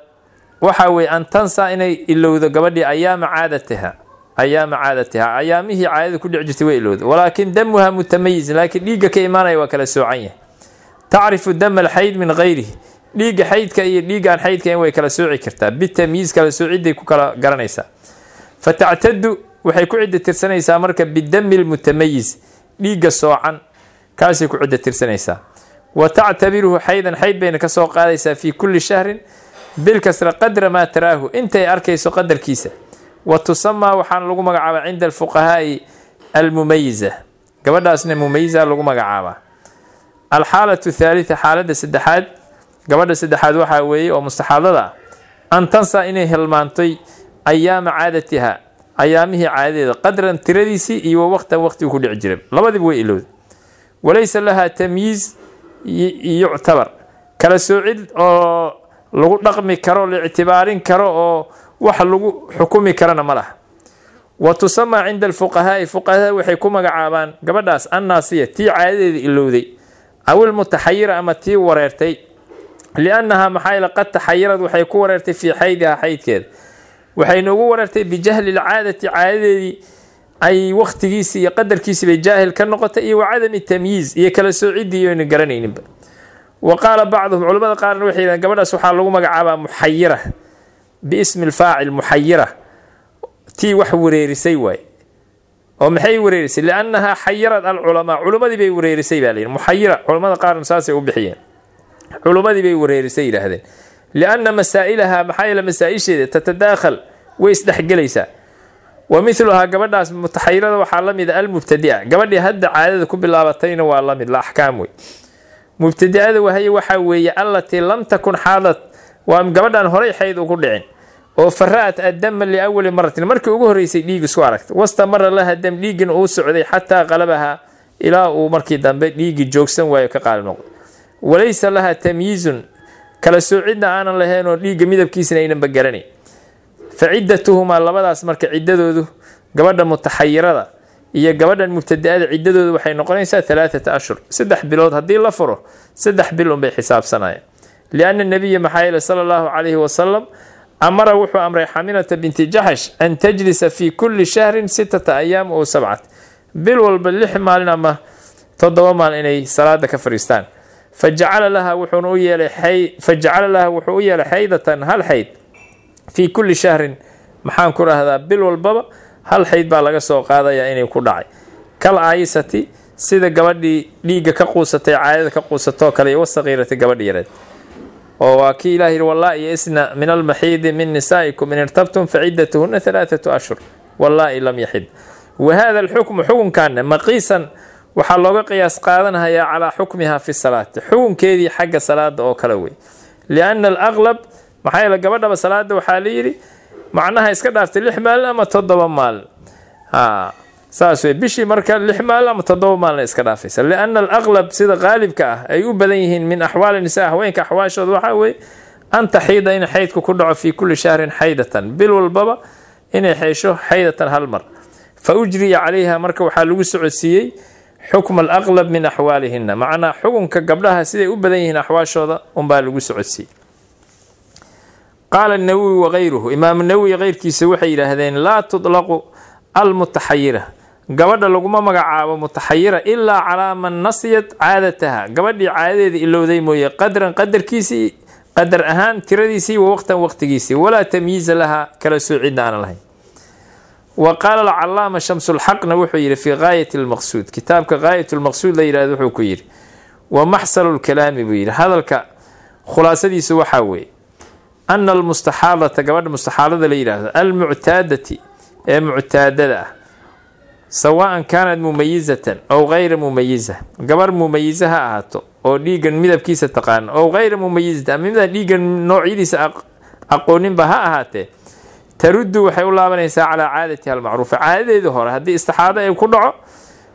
waxaa weeye an tansa inay ilowdo gabadhii ayaama caadatiha ayaama caadatiha. Ayaamihii caadada ku dhici jirtay way ilowda walaakin damuha mutamayiz laakiin dhiigga ka imaanaya waa kala soocan yahay. Tacrifu dama alxayd min gayrihi. Dhiigga xaydka iyo dhiigga aan xaydka in way kala sooci kartaa. Bitamyiiz kala soociday ku kala garanaysaa. Fatactadu waxay ku cidda tirsanaysaa marka bidami lmutamayiz dhiigga soocan kaasay ku cidda tirsanaysaa. Wa tactabiruhu xaydan xayd bayna ka soo qaadaysaa fii kulli shahrin bil kasra qadra maa taraahu. Intay arkayso qadarkiisa wa tusamaa waxaana lagu magacaabaa cinda alfuqahaa'i almumayiza gabadhaasna mumayiza lagu magacaabaa. Alxaalatu thaalitha xaaladda saddexaad. Gabadha saddexaad waxaa weeye oo mustaxaadada an tansa inay hilmaantay ayaama caadatiha ayaamihii caadadeeda qadran tiradiisii iyo wa waqtigu ku dhici jiray. Labadiba way ilowda walaysa lahaa tamyiiz yuctabar. Kala soocid oo lagu dhaqmi karo la ictibaarin karo oo wax lagu xukumi karana ma laha. Wa tusamaa cinda alfuqahaa'i fuqahada waxay ku magacaabaan gabadhaas annaasiya tii caadadeeda ilowday awil mutaxayira ama tii wareertay liannahaa maxaa yeele qad taxayirad waxay ku wareertay fii xaydihaa xaydkeeda. Waxayna ugu wareertay bijahli lcaadati caadadeedii ay waqtigiisii iyo qadarkiisii bay jaahil ka noqotay iyo wa cadami tamyiiz iyo kala soocidii oyna garanayninba. Wa qaala bacduhum culamada qaarna waxay yidhahdeen gabadhaas waxaa lagu magacaabaa muxayira biismi lfaacil muxayira. Tii wax wareerisay waay. Oo maxay wareerisay? Liannahaa xayirad alculamaa culimmadii bay wareerisay baa layidhi muxayira culamada qaarna saasay u bixiyeen. Culummadii bay wareerisay yidhaahdeen. Lianna masaa'ilahaa maxaa yeele masaa-isheeda tatadaakhal way isdhexgelaysaa. Wa miluhaa gabadhaas mutaxayirada waxaa la mid a almubtadica gabadhii hadda caadada ku bilaabatayna waa la mid la axkaam wey mubtadicada wahaye waxaa weeye allatii lam takun xaadad waa gabadhan horay xayd ugu dhicin oo fara-at addama liawali maratin. Markii ugu horreysay dhiig isku aragta wastamara laha dam dhiiggin uu socday xataa qalabahaa ilaa uu markii dambe dhiiggii joogsan waayo ka qaalib noqday. Walaysa laha tamyiizun. Kala soocidna aanan lahayn oo dhiigga midabkiisana aynanba garanayn fa ciddatuhumaa labadaas marka ciddadoodu gabadha mutaxayirada iyo gabadhan mubtada-ada ciddadoodu waxay noqonaysaa alaaata ashhur. Saddex bilood haddii la furo saddex bil unbay xisaabsanayaan. Lianna nabiya maxaa yeele sala allahu calayhi wasalam amara wuxuu amray xaminata binti jaxash an tajlisa fii kulli shahrin sittata ayaam oo sabcat bil walba lix maalin ama toddoba maalin inay salaada ka fadhiistaan fajacala laha wuxuuna u yeelay fajacala laha wuxuu u yeelay xaydatan hal xayd fii kulli shahrin maxaan ku dhahdaa bil walbaba hal xayd baa laga soo qaadayaa inay ku dhacay kal aayisati sida gabadhii dhiigga ka quusatay caadada ka quusatoo kale iyo wasaqiirati gabadhi yareed oo waa kii ilah yihi wallaa-i isna min almaxiidi min nisaa'ikum in irtabtum faciddatuhuna halaathatu ashhur. Wallaa-i lam yaxid. Wa hada alxukmu xukunkaana maqiisan waxaa looga qiyaas qaadanhayaa calaa xukmiha fi salaati xukunkeedii xagga salaada oo kale wey lianna alaqlab maxaa yeele gabadhaba salaada waxaa layidhi macnaha iska dhaaftay lix maalin ama toddoba maalin saas wey bishii marka lix maalin ama toddoba maalin iska dhaafaysa. Lianna alaqlab sida qaalibka ah ay u badan yihiin min axwaali nisaa haweenka axwaashooda waxaa weeye an taxiida in xaydku ku dhaco fii kulli shahrin xaydatan bil walbaba inay xeysho xaydatan hal mar. Fa ujriya calayha marka waxaa lagu socodsiiyey xukma alaqlab min axwaalihina macnaa xukunka gabdhaha siday u badan yihiin axwaashooda unbaa lagu socodsiiyey. Qaala nawowi wakayruhu imaamu nawowi keyrkiisa waxay yidhaahdeen laa tudlaqu almutaxayira gabadha laguma magacaabo mutaxayira ilaa calaa man nasiyat caadataha. Gabadhii caadadeeda ilowday mooye qadran qadarkiisii qadar ahaan tiradiisii wa waqtan waqtigiisii. Walaa tamyiiza laha kala soocidna aanan lahayn. Wa qaala alcalaama shamsulxaqna wuxuu yidhi fii gaayat lmaqsuud kitaabka gaayat lmaqsuud la yidhahdo wuxuu ku yidhi wa maxsalu lkalaami buu yidhi. Hadalka khulaasadiisu waxaa weeye ana almustaxaadata gabadha mustaxaalada la yidhaahdo almuctaadati ee muctaadada ah sawaan kaanat mumayizatan ow gayra mumayiza. Gabar mumayiza ha ahaato oo dhiiggan midabkiisa taqaano ow gayra mumayizata ama midaan dhiiggan noocyadiisa aqooninba ha ahaatee taruddu waxay u laabanaysaa calaa caadatiha almacruufa. Caadadeedii hore haddii istixaado ay ku dhaco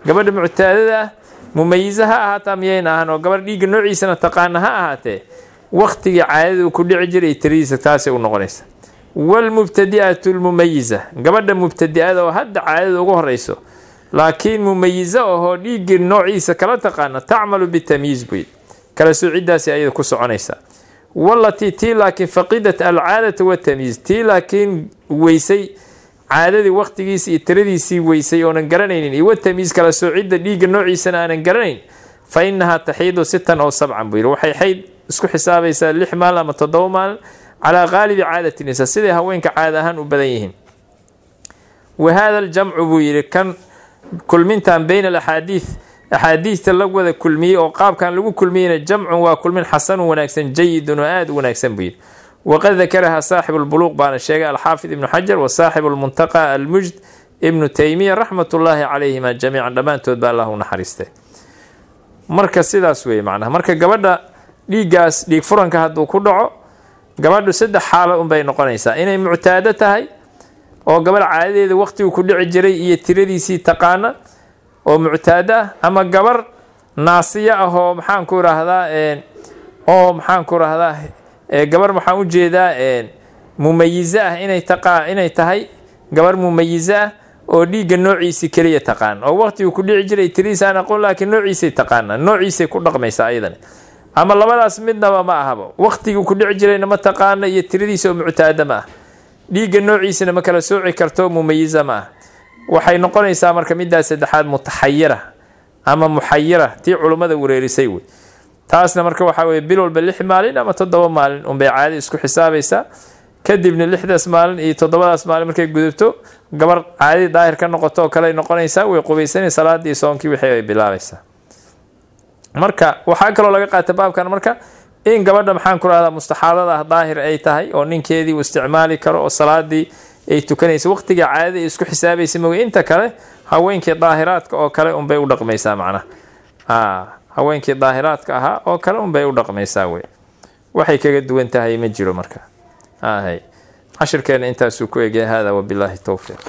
gabadha muctaadada ah mumayiza ha ahaataa miyayna ahan oo gabar dhiigga noociisana taqaana ha ahaatee waqtigii caadada uu ku dhici jiray tiradiisa taasay u noqonaysa waalmubtadi'atu almumayiza gabadha mubtadi'ada oo hadda caadada ugu horeyso laakiin mumayizo ahoo dhiiggii noociisa kala taqaana tacmalu bitamyiiz buy kala soocidaasi ayada ku soconaysaa walatii tii laakiin faqidat alcaadata watamyiiz tii laakiin weysay caadadii waqtigiisi iyo tiradiisii weysay oonan garanaynin iyo watamyiiz kala soocidda dhiigga noociisana aanan garanayn fa inahaa taxiidu sitan oo sabcan buu yidhi. Waxay xayd isku xisaabaysaa lix maalin ama toddoba maalin calaa qaalibi caadati nisa siday haweenka caada ahaan u badan yihiin? Wa haada aljamcu buu yidhi kan kulmintan bayna alaxaadiid axaadiidta la wada kulmiyey oo qaabkan lagu kulmiyeyna jamcun waa kulmin xasanun wanaagsan jayidun oo aada u wanaagsan buu yidhi. Waqad dakaraha saaxibu lbuluuq baana sheegay alxaafid ibnu xajar wa saaxibu lmuntaqa almujd ibnu teymiya raxmatullaahi calayhima jamiican dhammaantood ba allah u naxariistay. Marka sidaas weeye macnaha marka gabadha dhiiggaas dhiig furanka hadduu ku dhaco gabadhu saddex xaalo unbay noqonaysaa. Inay muctaado tahay oo gabadh caadadeeda waqtigu ku dhici jiray iyo tiradiisii taqaana oo muctaado ah ama gabar naasiyo ah oo maxaan ku irahdaa oo maxaan ku irahdaa gabar maxaan u jeedaa mumayizo ah inay taqa inay tahay gabar mumayizo ah oo dhiigga noociisi keliya taqaan oo waqtigu ku dhici jiray tiridiisa aan aqoon laakiin noociisay taqaana noociisay ku dhaqmaysaa ayadani ama labadaas midnaba ma ahaba waqtigii ku dhici jirayna ma taqaana iyo tiradiisa oo muctaado ma ah dhiigga noociisana ma kala sooci karto mumayiza ma ah waxay noqonaysaa marka midaas saddexaad mutaxayira ama muxayira tii culummada wareerisay wey. Taasna marka waxaa weye bil walba lix maalin ama toddoba maalin unbay caadi isku xisaabaysaa kadibna lixdaas maalin iyo toddobadaas maalin markay gudubto gabar caadadii daahir ka noqoto oo kale noqonaysaa way qubaysanay salaadii soonkii wixii ay bilaabaysaa marka waxaa kaloo laga qaata baabkan marka in gabadha maxaan ku rahdaa mustaxaadada ah daahir ay tahay oo ninkeedii uu isticmaali karo oo salaadii ay tukanaysa waqtiga caadada isku xisaabaysa moge inta kale haweenkii daahiraadka oo kale unbay u dhaqmaysaa macnaha. Haweenkii daahiraadka ahaa oo kale unbay u dhaqmaysaa wey. Waxay kaga duwan tahay ma jiro marka. Cashirkeena intaasuu ku egya hada wabilaahi towfiiq